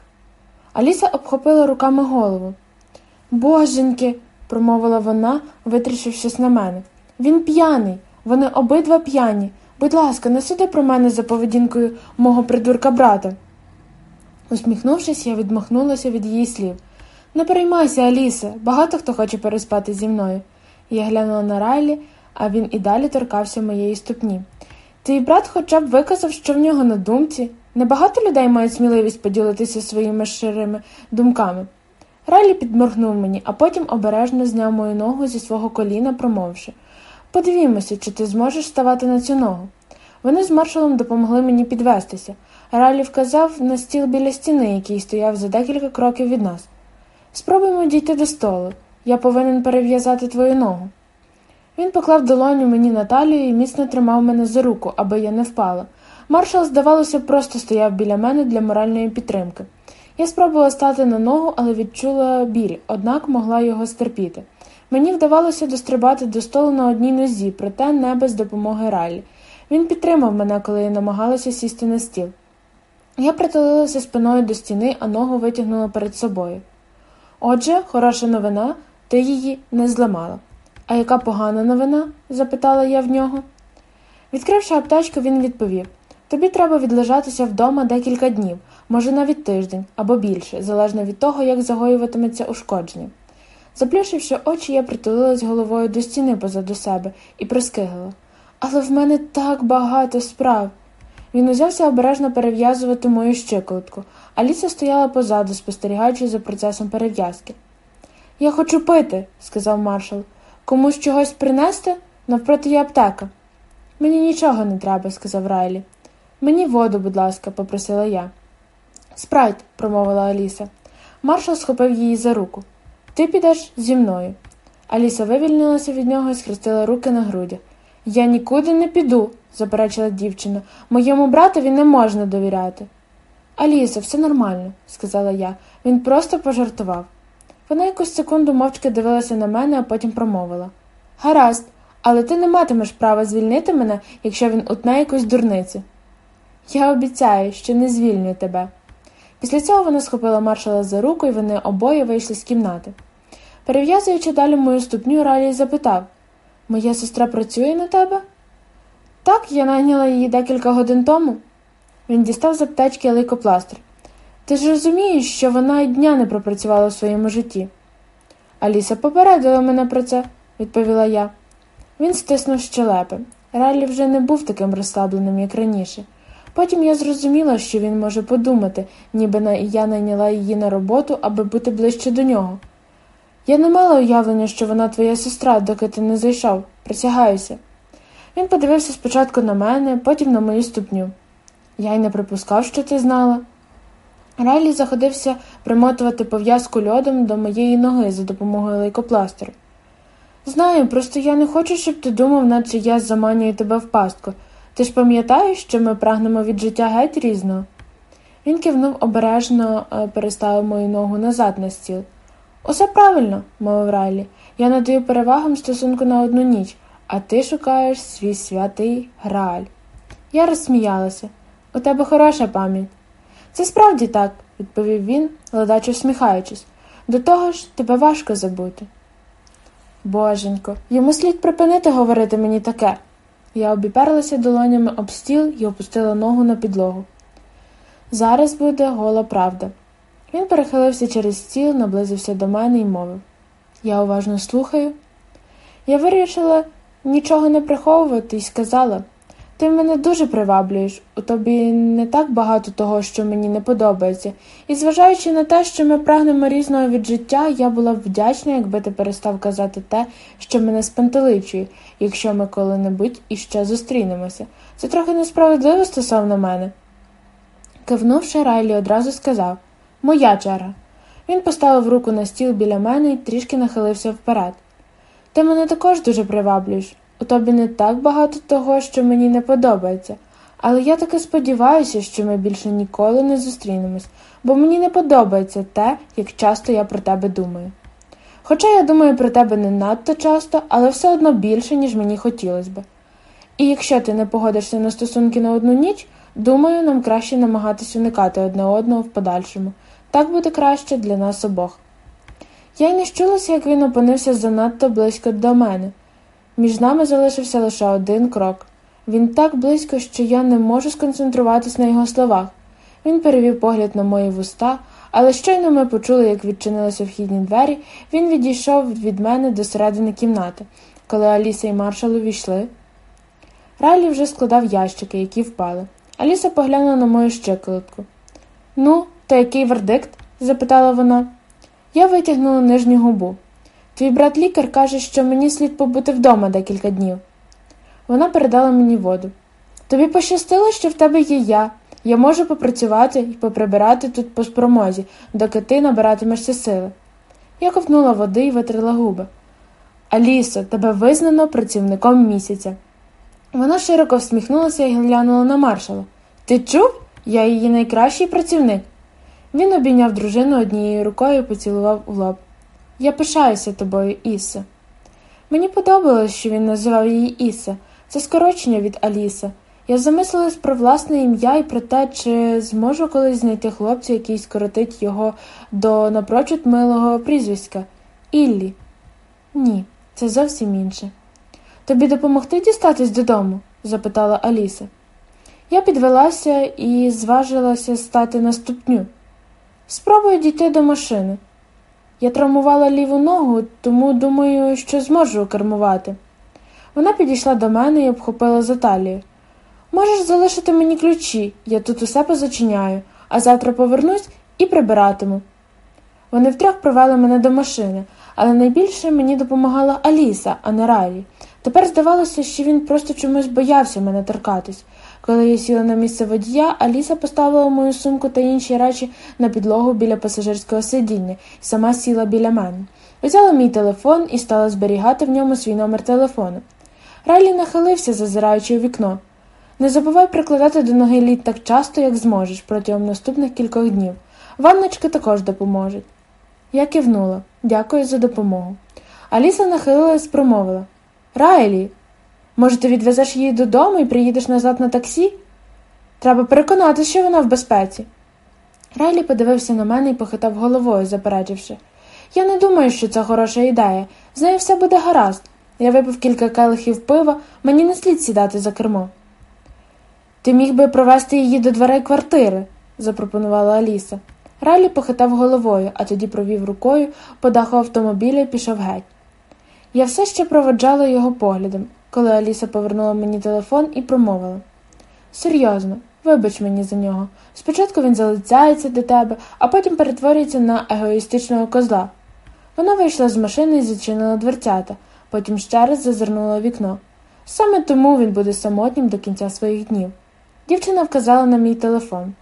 Аліса обхопила руками голову. Боженьки, промовила вона, витріщившись на мене. Він п'яний, вони обидва п'яні. Будь ласка, не суди про мене за поведінкою мого придурка брата. Усміхнувшись, я відмахнулася від її слів. Не переймайся, Алісе, багато хто хоче переспати зі мною. Я глянула на Райлі, а він і далі торкався моєї ступні. Твій брат хоча б виказав, що в нього на думці. Небагато людей мають сміливість поділитися своїми ширими думками. Райлі підморгнув мені, а потім обережно зняв мою ногу зі свого коліна, промовивши Подивімося, чи ти зможеш ставати на цю ногу. Вони з маршалом допомогли мені підвестися. Райлі вказав на стіл біля стіни, який стояв за декілька кроків від нас. Спробуємо дійти до столу. Я повинен перев'язати твою ногу. Він поклав долоню мені на талію і міцно тримав мене за руку, аби я не впала. Маршал, здавалося, просто стояв біля мене для моральної підтримки. Я спробувала стати на ногу, але відчула біль, однак могла його стерпіти. Мені вдавалося дострибати до столу на одній нозі, проте не без допомоги Райлі. Він підтримав мене, коли я намагалася сісти на стіл. Я притулилася спиною до стіни, а ногу витягнула перед собою. Отже, хороша новина, ти її не зламала. А яка погана новина? запитала я в нього. Відкривши аптечку, він відповів Тобі треба відлежатися вдома декілька днів, може навіть тиждень або більше, залежно від того, як загоюватиметься ушкодження. Заплющивши очі, я притулилась головою до стіни позаду себе і прискигала. Але в мене так багато справ. Він узявся обережно перев'язувати мою щиколотку, а Ліса стояла позаду, спостерігаючи за процесом перев'язки. Я хочу пити, сказав маршал. Комусь чогось принести? Навпроти є аптека. Мені нічого не треба, сказав Райлі. Мені воду, будь ласка, попросила я. Спрайт, промовила Аліса. Маршал схопив її за руку. Ти підеш зі мною. Аліса вивільнилася від нього і схрестила руки на грудях. Я нікуди не піду, заперечила дівчина. Моєму братові не можна довіряти. Аліса, все нормально, сказала я. Він просто пожартував. Вона якусь секунду мовчки дивилася на мене, а потім промовила Гаразд, але ти не матимеш права звільнити мене, якщо він утне якусь дурницю. Я обіцяю, що не звільню тебе. Після цього вона схопила маршала за руку, і вони обоє вийшли з кімнати. Перев'язуючи далі мою ступню, Ралі запитав Моя сестра працює на тебе? Так, я найняла її декілька годин тому. Він дістав з аптечки лейкопластир. Ти ж розумієш, що вона й дня не пропрацювала в своєму житті. Аліса попередила мене про це, відповіла я. Він стиснув щелепи. Райлі вже не був таким розслабленим, як раніше. Потім я зрозуміла, що він може подумати, ніби я найняла її на роботу, аби бути ближче до нього. Я не мала уявлення, що вона твоя сестра, доки ти не зайшов, присягаюся. Він подивився спочатку на мене, потім на мою ступню. Я й не припускав, що ти знала. Райлі заходився примотувати пов'язку льодом до моєї ноги за допомогою лейкопластеру. Знаю, просто я не хочу, щоб ти думав, наче я заманюю тебе в пастку. Ти ж пам'ятаєш, що ми прагнемо від життя геть різного? Він кивнув обережно, переставив мою ногу назад на стіл. Усе правильно, мовив Райлі. Я надаю перевагам стосунку на одну ніч, а ти шукаєш свій святий грааль. Я розсміялася. У тебе хороша пам'ять. Це справді так, відповів він, ледаче всміхаючись. До того ж, тебе важко забути. Боженько, йому слід припинити говорити мені таке. Я обіперлася долонями об стіл і опустила ногу на підлогу. Зараз буде гола правда. Він перехилився через стіл, наблизився до мене і мовив Я уважно слухаю. Я вирішила нічого не приховувати і сказала ти мене дуже приваблюєш, у тобі не так багато того, що мені не подобається, і зважаючи на те, що ми прагнемо різного від життя, я була б вдячна, якби ти перестав казати те, що мене спантеличує, якщо ми коли-небудь іще зустрінемося. Це трохи несправедливо стосовно мене. Кивнувши, Райлі одразу сказав Моя черга. Він поставив руку на стіл біля мене і трішки нахилився вперед. Ти мене також дуже приваблюєш. У тобі не так багато того, що мені не подобається, але я таки сподіваюся, що ми більше ніколи не зустрінемось, бо мені не подобається те, як часто я про тебе думаю. Хоча я думаю про тебе не надто часто, але все одно більше, ніж мені хотілося би. І якщо ти не погодишся на стосунки на одну ніч, думаю, нам краще намагатись уникати одне одного в подальшому. Так буде краще для нас обох. Я й не щулася, як він опинився занадто близько до мене. Між нами залишився лише один крок. Він так близько, що я не можу сконцентруватись на його словах. Він перевів погляд на мої вуста, але щойно ми почули, як відчинилися вхідні двері, він відійшов від мене до середини кімнати, коли Аліса і маршал увійшли. Райлі вже складав ящики, які впали. Аліса поглянула на мою щиколотку. Ну, то який вердикт? запитала вона. Я витягнула нижню губу. Твій брат лікар каже, що мені слід побути вдома декілька днів. Вона передала мені воду. Тобі пощастило, що в тебе є я. Я можу попрацювати і поприбирати тут по спромозі, доки ти набиратимешся сили. Я ковтнула води і витрила губи. Алісо, тебе визнано працівником місяця. Вона широко всміхнулася і глянула на маршала. Ти чув? Я її найкращий працівник. Він обійняв дружину однією рукою і поцілував у лоб. Я пишаюся тобою, Іса. Мені подобалось, що він називав її Іса. Це скорочення від Аліса. Я замислилась про власне ім'я і про те, чи зможу колись знайти хлопця, який скоротить його до напрочуд милого прізвиська Іллі. Ні, це зовсім інше. Тобі допомогти дістатись додому? запитала Аліса. Я підвелася і зважилася стати на ступню. Спробую дійти до машини. Я травмувала ліву ногу, тому думаю, що зможу кермувати. Вона підійшла до мене і обхопила за талію. Можеш залишити мені ключі, я тут усе позачиняю, а завтра повернусь і прибиратиму. Вони втрьох привели мене до машини, але найбільше мені допомагала Аліса, а не Райлі. Тепер здавалося, що він просто чомусь боявся мене торкатись. Коли я сіла на місце водія, Аліса поставила мою сумку та інші речі на підлогу біля пасажирського сидіння і сама сіла біля мене. Взяла мій телефон і стала зберігати в ньому свій номер телефону. Райлі нахилився, зазираючи у вікно. Не забувай прикладати до ноги лід так часто, як зможеш, протягом наступних кількох днів. Ванночки також допоможуть. Я кивнула. Дякую за допомогу. Аліса нахилилась, промовила Райлі, може, ти відвезеш її додому і приїдеш назад на таксі? Треба переконатися, що вона в безпеці. Райлі подивився на мене і похитав головою, заперечивши. Я не думаю, що це хороша ідея. З нею все буде гаразд. Я випив кілька келихів пива, мені не слід сідати за кермо. Ти міг би провести її до дверей квартири, запропонувала Аліса. Райлі похитав головою, а тоді провів рукою по даху автомобіля і пішов геть. Я все ще проводжала його поглядом, коли Аліса повернула мені телефон і промовила Серйозно, вибач мені за нього. Спочатку він залицяється до тебе, а потім перетворюється на егоїстичного козла. Вона вийшла з машини і зачинила дверцята, потім ще раз зазирнула вікно. Саме тому він буде самотнім до кінця своїх днів. Дівчина вказала на мій телефон.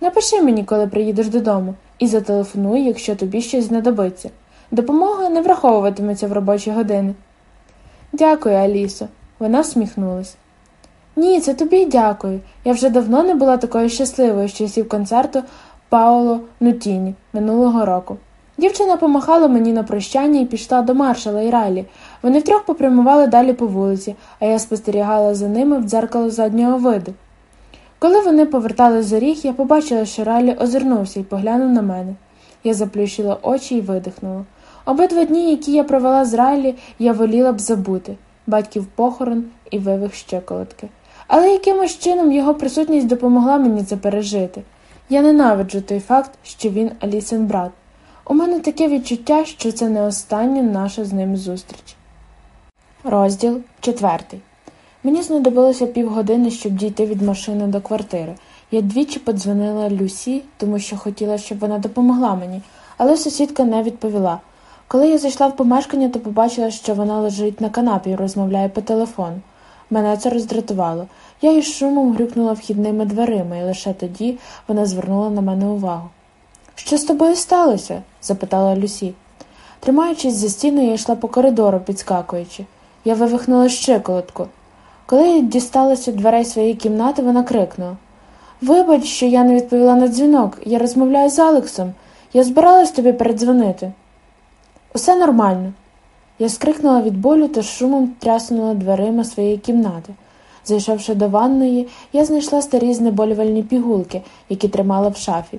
Напиши мені, коли приїдеш додому, і зателефонуй, якщо тобі щось знадобиться. Допомога не враховуватиметься в робочі години. Дякую, Алісо. Вона всміхнулась. Ні, це тобі дякую. Я вже давно не була такою щасливою з часів концерту Паоло Нутіні минулого року. Дівчина помахала мені на прощання і пішла до маршала і Райлі. Вони втрьох попрямували далі по вулиці, а я спостерігала за ними в дзеркало заднього виду. Коли вони повертали за ріг, я побачила, що Райлі озирнувся і поглянув на мене. Я заплющила очі і видихнула. Обидва дні, які я провела з Райлі, я воліла б забути батьків похорон і вивих щеколотки. Але якимось чином його присутність допомогла мені це пережити. Я ненавиджу той факт, що він Алісин брат. У мене таке відчуття, що це не остання наша з ним зустріч. Розділ четвертий. Мені знадобилося півгодини, щоб дійти від машини до квартири. Я двічі подзвонила Люсі, тому що хотіла, щоб вона допомогла мені, але сусідка не відповіла. Коли я зайшла в помешкання, то побачила, що вона лежить на канапі і розмовляє по телефону. Мене це роздратувало. Я із шумом грюкнула вхідними дверима, і лише тоді вона звернула на мене увагу. Що з тобою сталося? запитала Люсі. Тримаючись за стіну, я йшла по коридору, підскакуючи. Я вивихнула щиколотку. Коли я дісталася дверей своєї кімнати, вона крикнула Вибач, що я не відповіла на дзвінок. Я розмовляю з Алексом. Я збиралась тобі передзвонити. Усе нормально. Я скрикнула від болю та шумом тряснула дверима своєї кімнати. Зайшовши до ванної, я знайшла старі знеболювальні пігулки, які тримала в шафі.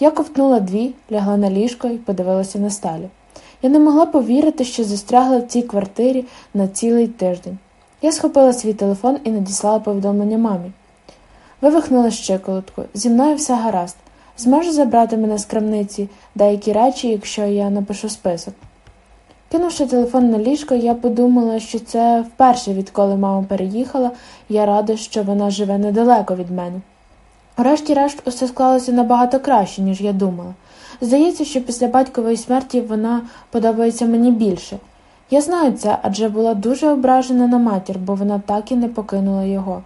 Я ковтнула дві, лягла на ліжко і подивилася на стелю. Я не могла повірити, що застрягла в цій квартирі на цілий тиждень. Я схопила свій телефон і надіслала повідомлення мамі. Вивихнула щиколотку. Зі мною все гаразд. Зможеш забрати мене з крамниці деякі речі, якщо я напишу список. Кинувши телефон на ліжко, я подумала, що це вперше, відколи мама переїхала, я рада, що вона живе недалеко від мене. Врешті-решт, усе склалося набагато краще, ніж я думала. Здається, що після батькової смерті вона подобається мені більше. Я знаю це, адже була дуже ображена на матір, бо вона так і не покинула його.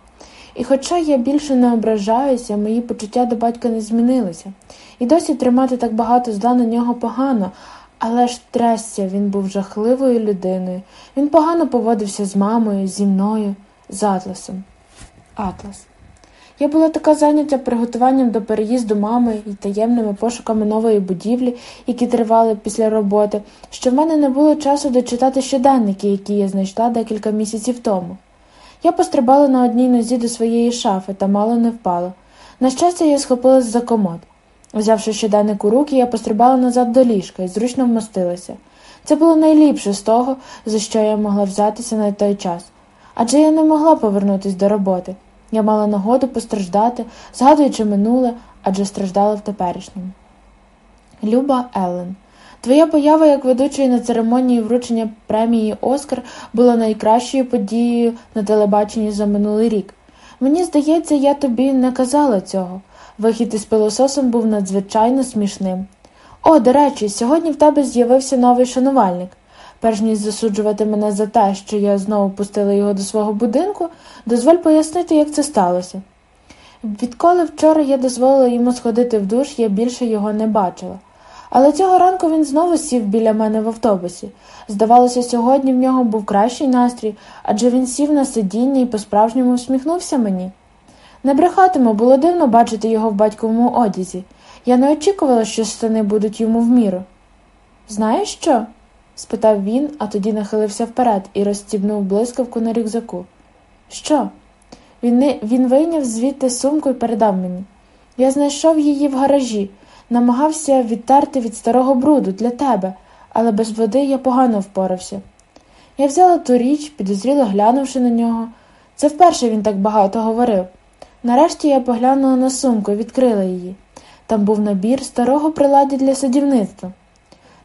І хоча я більше не ображаюся, мої почуття до батька не змінилися. І досі тримати так багато зла на нього погано, але ж трясся, він був жахливою людиною. Він погано поводився з мамою, зі мною, з Атласом. Атлас. Я була така зайнята приготуванням до переїзду мами і таємними пошуками нової будівлі, які тривали після роботи, що в мене не було часу дочитати щоденники, які я знайшла декілька місяців тому. Я пострибала на одній нозі до своєї шафи та мало не впала. На щастя, я схопилась за комод. Взявши щоденник у руки, я пострибала назад до ліжка і зручно вмостилася. Це було найліпше з того, за що я могла взятися на той час. Адже я не могла повернутися до роботи. Я мала нагоду постраждати, згадуючи минуле, адже страждала в теперішньому. Люба Еллен, твоя поява як ведучої на церемонії вручення премії Оскар була найкращою подією на телебаченні за минулий рік. Мені здається, я тобі не казала цього. Вихід із пилососом був надзвичайно смішним. О, до речі, сьогодні в тебе з'явився новий шанувальник. Перш ніж засуджувати мене за те, що я знову пустила його до свого будинку, дозволь пояснити, як це сталося. Відколи вчора я дозволила йому сходити в душ, я більше його не бачила. Але цього ранку він знову сів біля мене в автобусі. Здавалося, сьогодні в нього був кращий настрій, адже він сів на сидіння і по-справжньому всміхнувся мені. Не брехатиму, було дивно бачити його в батьковому одязі. Я не очікувала, що штани будуть йому в міру. Знаєш що? спитав він, а тоді нахилився вперед і розстібнув блискавку на рюкзаку. Що? Він не... він вийняв звідти сумку і передав мені. Я знайшов її в гаражі, намагався відтерти від старого бруду для тебе, але без води я погано впорався. Я взяла ту річ, підозріло глянувши на нього. Це вперше він так багато говорив. Нарешті я поглянула на сумку і відкрила її. Там був набір старого приладдя для садівництва.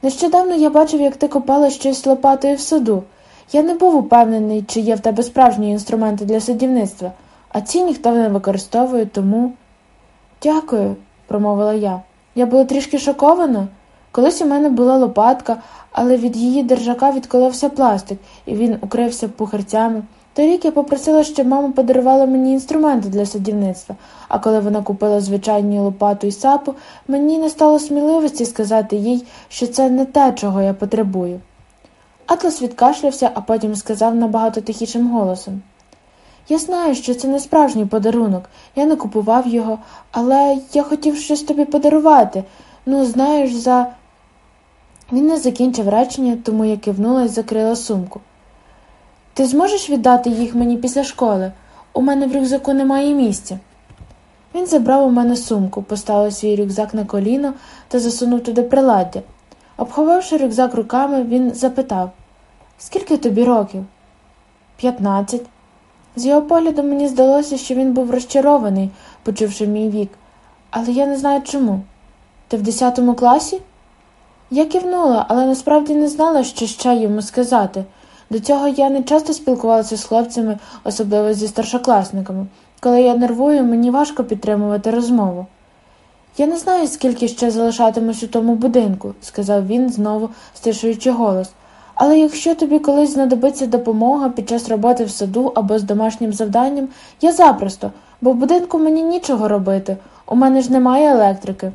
Нещодавно я бачив, як ти копала щось лопатою в саду. Я не був упевнений, чи є в тебе справжні інструменти для садівництва, а ці ніхто не використовує, тому. Дякую, промовила я. Я була трішки шокована. Колись у мене була лопатка, але від її держака відколовся пластик, і він укрився пухарцями. Торік я попросила, щоб мама подарувала мені інструменти для садівництва, а коли вона купила звичайні лопату і сапу, мені не стало сміливості сказати їй, що це не те, чого я потребую. Атлас відкашлявся, а потім сказав набагато тихішим голосом Я знаю, що це не справжній подарунок, я не купував його, але я хотів щось тобі подарувати. Ну, знаєш, за. Він не закінчив речення, тому я кивнула і закрила сумку. Ти зможеш віддати їх мені після школи? У мене в рюкзаку немає місця. Він забрав у мене сумку, поставив свій рюкзак на коліно та засунув туди приладдя. Обховавши рюкзак руками, він запитав Скільки тобі років? П'ятнадцять. З його погляду мені здалося, що він був розчарований, почувши мій вік, але я не знаю чому. Ти в десятому класі? Я кивнула, але насправді не знала, що ще йому сказати. До цього я не часто спілкувалася з хлопцями, особливо зі старшокласниками. Коли я нервую, мені важко підтримувати розмову. Я не знаю, скільки ще залишатимусь у тому будинку, сказав він, знову стишуючи голос. Але якщо тобі колись знадобиться допомога під час роботи в саду або з домашнім завданням, я запросто, бо в будинку мені нічого робити, у мене ж немає електрики.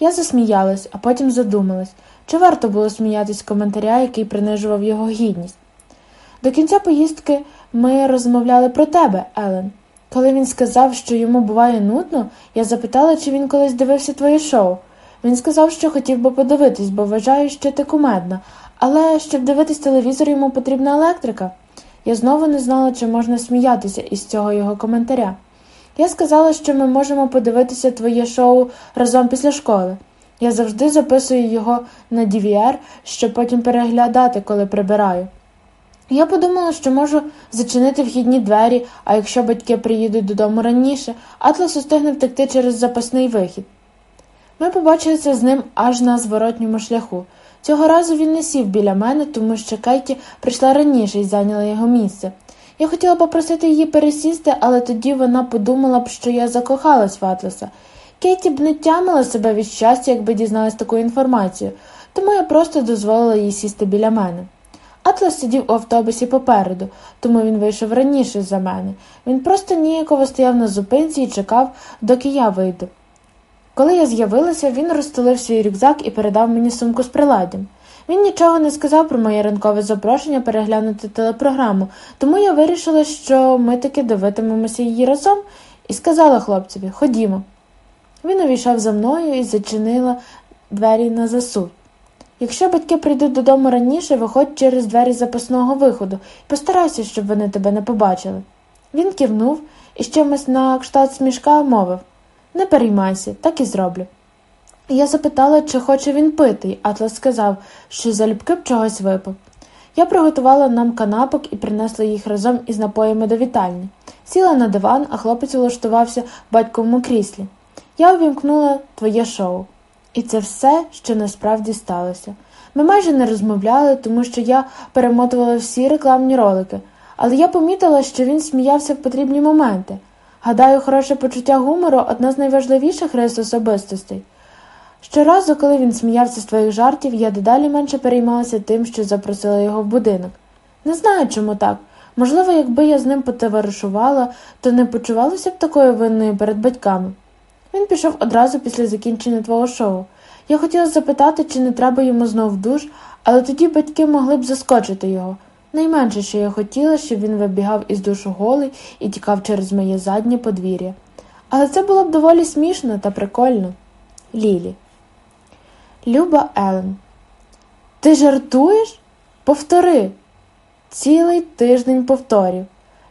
Я засміялась, а потім задумалась, чи варто було сміятись коментаря, який принижував його гідність. До кінця поїздки ми розмовляли про тебе, Елен. Коли він сказав, що йому буває нудно, я запитала, чи він колись дивився твоє шоу. Він сказав, що хотів би подивитись, бо вважає, що ти кумедна, але щоб дивитись телевізор, йому потрібна електрика. Я знову не знала, чи можна сміятися із цього його коментаря. Я сказала, що ми можемо подивитися твоє шоу разом після школи. Я завжди записую його на DVR, щоб потім переглядати, коли прибираю. Я подумала, що можу зачинити вхідні двері, а якщо батьки приїдуть додому раніше, Атлас устигне втекти через запасний вихід. Ми побачилися з ним аж на зворотньому шляху. Цього разу він не сів біля мене, тому що Кейті прийшла раніше і зайняла його місце. Я хотіла попросити її пересісти, але тоді вона подумала б, що я закохалась в Атласа. Кейті б не тямила себе від щастя, якби дізналась таку інформацію, тому я просто дозволила їй сісти біля мене. Атлас сидів у автобусі попереду, тому він вийшов раніше за мене. Він просто ніяково стояв на зупинці і чекав, доки я вийду. Коли я з'явилася, він розстелив свій рюкзак і передав мені сумку з приладдям. Він нічого не сказав про моє ранкове запрошення переглянути телепрограму, тому я вирішила, що ми таки дивитимемося її разом, і сказала хлопцеві Ходімо. Він увійшов за мною і зачинила двері на засуд. Якщо батьки прийдуть додому раніше, виходь через двері запасного виходу постарайся, щоб вони тебе не побачили. Він кивнув і з чимось на кшталт смішка мовив Не переймайся, так і зроблю. Я запитала, чи хоче він пити, і Атлас сказав, що залюбки б чогось випив. Я приготувала нам канапок і принесла їх разом із напоями до вітальні. Сіла на диван, а хлопець улаштувався в батьковому кріслі. Я увімкнула твоє шоу. І це все, що насправді сталося. Ми майже не розмовляли, тому що я перемотувала всі рекламні ролики, але я помітила, що він сміявся в потрібні моменти. Гадаю, хороше почуття гумору одна з найважливіших рис особистостей. Щоразу, коли він сміявся з твоїх жартів, я дедалі менше переймалася тим, що запросила його в будинок. Не знаю, чому так. Можливо, якби я з ним потоваришувала, то не почувалася б такою винною перед батьками. Він пішов одразу після закінчення твого шоу. Я хотіла запитати, чи не треба йому знов душ, але тоді батьки могли б заскочити його. Найменше, що я хотіла, щоб він вибігав із душу голий і тікав через моє заднє подвір'я. Але це було б доволі смішно та прикольно. Лілі. Люба Елен. Ти жартуєш? Повтори. Цілий тиждень повторів.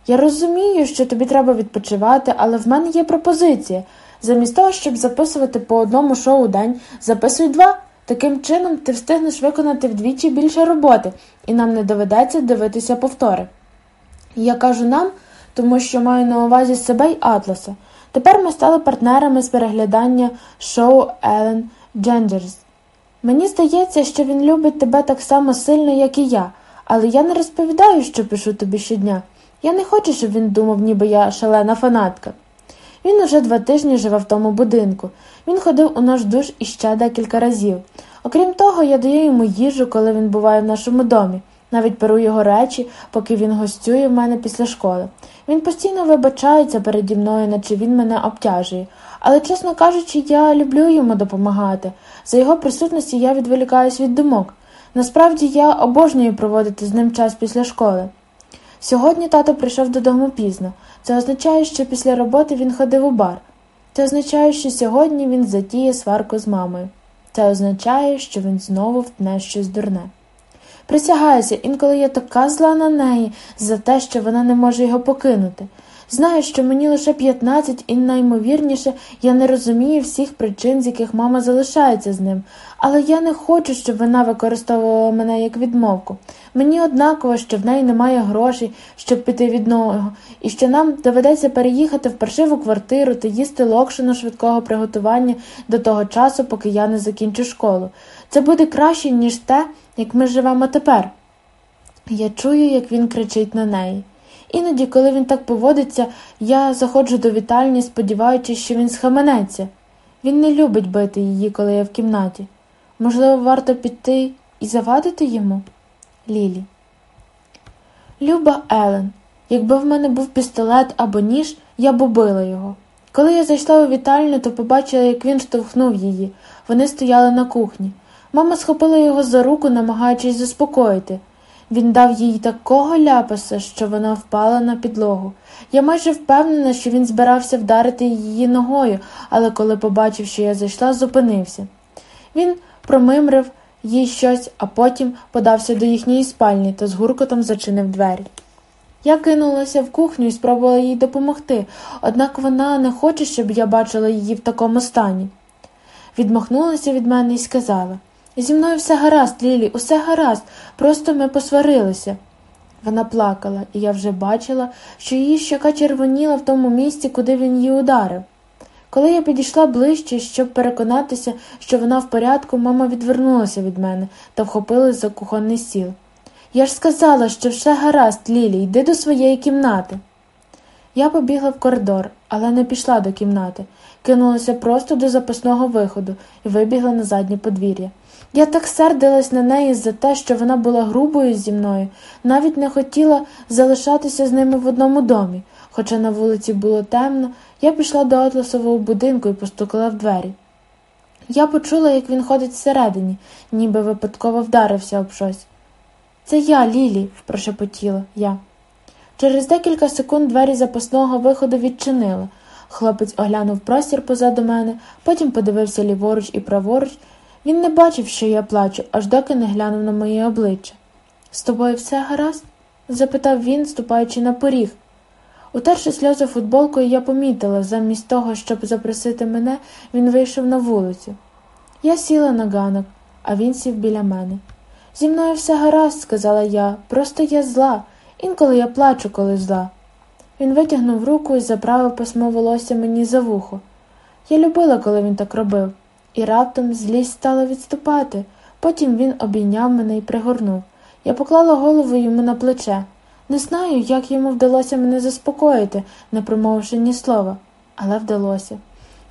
Я розумію, що тобі треба відпочивати, але в мене є пропозиція. Замість того, щоб записувати по одному шоу день, записуй два. Таким чином ти встигнеш виконати вдвічі більше роботи, і нам не доведеться дивитися повтори. Я кажу нам, тому що маю на увазі себе й Атласа. Тепер ми стали партнерами з переглядання шоу Елен Дженджерс. Мені здається, що він любить тебе так само сильно, як і я, але я не розповідаю, що пишу тобі щодня. Я не хочу, щоб він думав, ніби я шалена фанатка. Він уже два тижні живе в тому будинку. Він ходив у наш душ іще декілька разів. Окрім того, я даю йому їжу, коли він буває в нашому домі. Навіть беру його речі, поки він гостює в мене після школи. Він постійно вибачається переді мною, наче він мене обтяжує. Але, чесно кажучи, я люблю йому допомагати. За його присутності я відволікаюсь від думок. Насправді я обожнюю проводити з ним час після школи. Сьогодні тато прийшов додому пізно. Це означає, що після роботи він ходив у бар. Це означає, що сьогодні він затіє сварку з мамою. Це означає, що він знову втне щось дурне. Присягаюся, інколи я така зла на неї за те, що вона не може його покинути. Знаю, що мені лише 15 і наймовірніше я не розумію всіх причин, з яких мама залишається з ним, але я не хочу, щоб вона використовувала мене як відмовку. Мені однаково, що в неї немає грошей, щоб піти від нього, і що нам доведеться переїхати в паршиву квартиру та їсти локшину швидкого приготування до того часу, поки я не закінчу школу. Це буде краще, ніж те, як ми живемо тепер. Я чую, як він кричить на неї. Іноді, коли він так поводиться, я заходжу до вітальні, сподіваючись, що він схаменеться. Він не любить бити її, коли я в кімнаті. Можливо, варто піти і завадити йому? Лілі. Люба Елен. Якби в мене був пістолет або ніж, я б убила його. Коли я зайшла у вітальню, то побачила, як він штовхнув її. Вони стояли на кухні. Мама схопила його за руку, намагаючись заспокоїти. Він дав їй такого ляпаса, що вона впала на підлогу. Я майже впевнена, що він збирався вдарити її ногою, але коли побачив, що я зайшла, зупинився. Він промимрив їй щось, а потім подався до їхньої спальні та з гуркотом зачинив двері. Я кинулася в кухню і спробувала їй допомогти, однак вона не хоче, щоб я бачила її в такому стані. Відмахнулася від мене і сказала Зі мною все гаразд, Лілі, усе гаразд, просто ми посварилися. Вона плакала, і я вже бачила, що її щока червоніла в тому місці, куди він її ударив. Коли я підійшла ближче, щоб переконатися, що вона в порядку, мама відвернулася від мене та вхопилась за кухонний стіл. Я ж сказала, що все гаразд, Лілі, йди до своєї кімнати. Я побігла в коридор, але не пішла до кімнати, кинулася просто до запасного виходу і вибігла на заднє подвір'я. Я так сердилась на неї за те, що вона була грубою зі мною, навіть не хотіла залишатися з ними в одному домі. Хоча на вулиці було темно, я пішла до атласового будинку і постукала в двері. Я почула, як він ходить всередині, ніби випадково вдарився об щось. Це я, Лілі, прошепотіла я. Через декілька секунд двері запасного виходу відчинили. Хлопець оглянув простір позаду мене, потім подивився ліворуч і праворуч. Він не бачив, що я плачу, аж доки не глянув на моє обличчя. З тобою все гаразд? запитав він, ступаючи на поріг. Утерши сльози футболкою, я помітила, замість того, щоб запросити мене, він вийшов на вулицю. Я сіла на ганок, а він сів біля мене. Зі мною все гаразд, сказала я, просто я зла. Інколи я плачу, коли зла. Він витягнув руку і заправив пасмо волосся мені за вухо. Я любила, коли він так робив, і раптом злість стала відступати. Потім він обійняв мене і пригорнув. Я поклала голову йому на плече. Не знаю, як йому вдалося мене заспокоїти, не промовивши ні слова, але вдалося.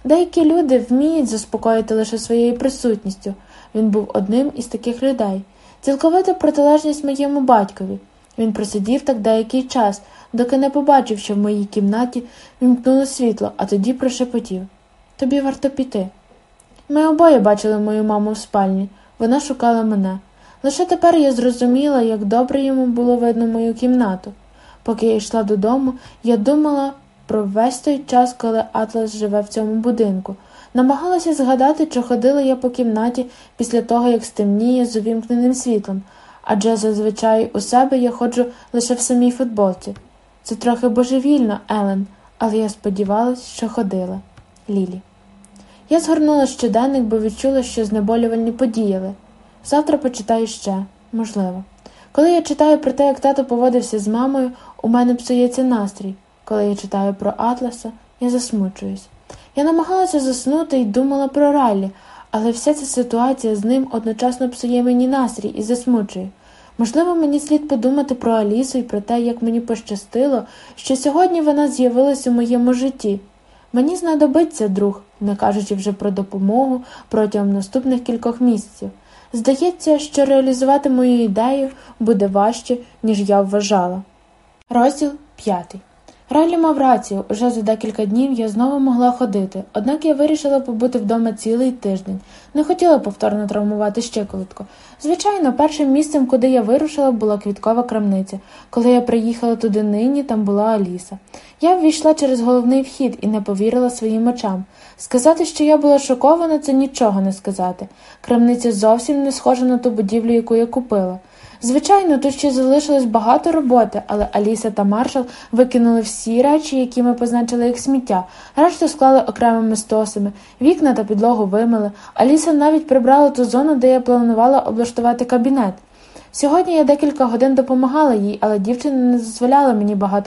Деякі люди вміють заспокоїти лише своєю присутністю. Він був одним із таких людей. Цілковита протилежність моєму батькові. Він просидів так деякий час, доки не побачив, що в моїй кімнаті вімкнуло світло, а тоді прошепотів Тобі варто піти. Ми обоє бачили мою маму в спальні. Вона шукала мене. Лише тепер я зрозуміла, як добре йому було видно мою кімнату. Поки я йшла додому, я думала про весь той час, коли Атлас живе в цьому будинку. Намагалася згадати, чи ходила я по кімнаті після того, як стемніє з увімкненим світлом, адже зазвичай у себе я ходжу лише в самій футболці. Це трохи божевільно, Елен, але я сподівалась, що ходила. Лілі. Я згорнула щоденник, бо відчула, що знеболювальні подіяли. Завтра почитаю ще, можливо. Коли я читаю про те, як тато поводився з мамою, у мене псується настрій. Коли я читаю про Атласа, я засмучуюсь. Я намагалася заснути і думала про Раллі, але вся ця ситуація з ним одночасно псує мені настрій і засмучує. Можливо, мені слід подумати про Алісу і про те, як мені пощастило, що сьогодні вона з'явилась у моєму житті. Мені знадобиться друг, не кажучи вже про допомогу протягом наступних кількох місяців. Здається, що реалізувати мою ідею буде важче, ніж я вважала. Розділ п'ятий. Ралі мав рацію, уже за декілька днів я знову могла ходити, однак я вирішила побути вдома цілий тиждень, не хотіла повторно травмувати щиколотку. Звичайно, першим місцем, куди я вирушила, була квіткова крамниця. Коли я приїхала туди нині, там була Аліса. Я ввійшла через головний вхід і не повірила своїм очам. Сказати, що я була шокована, це нічого не сказати. Крамниця зовсім не схожа на ту будівлю, яку я купила. Звичайно, тут ще залишилось багато роботи, але Аліса та Маршал викинули всі речі, які ми позначили як сміття, решту склали окремими стосами, вікна та підлогу вимили. Аліса навіть прибрала ту зону, де я планувала облаштувати кабінет. Сьогодні я декілька годин допомагала їй, але дівчина не дозволяла мені багато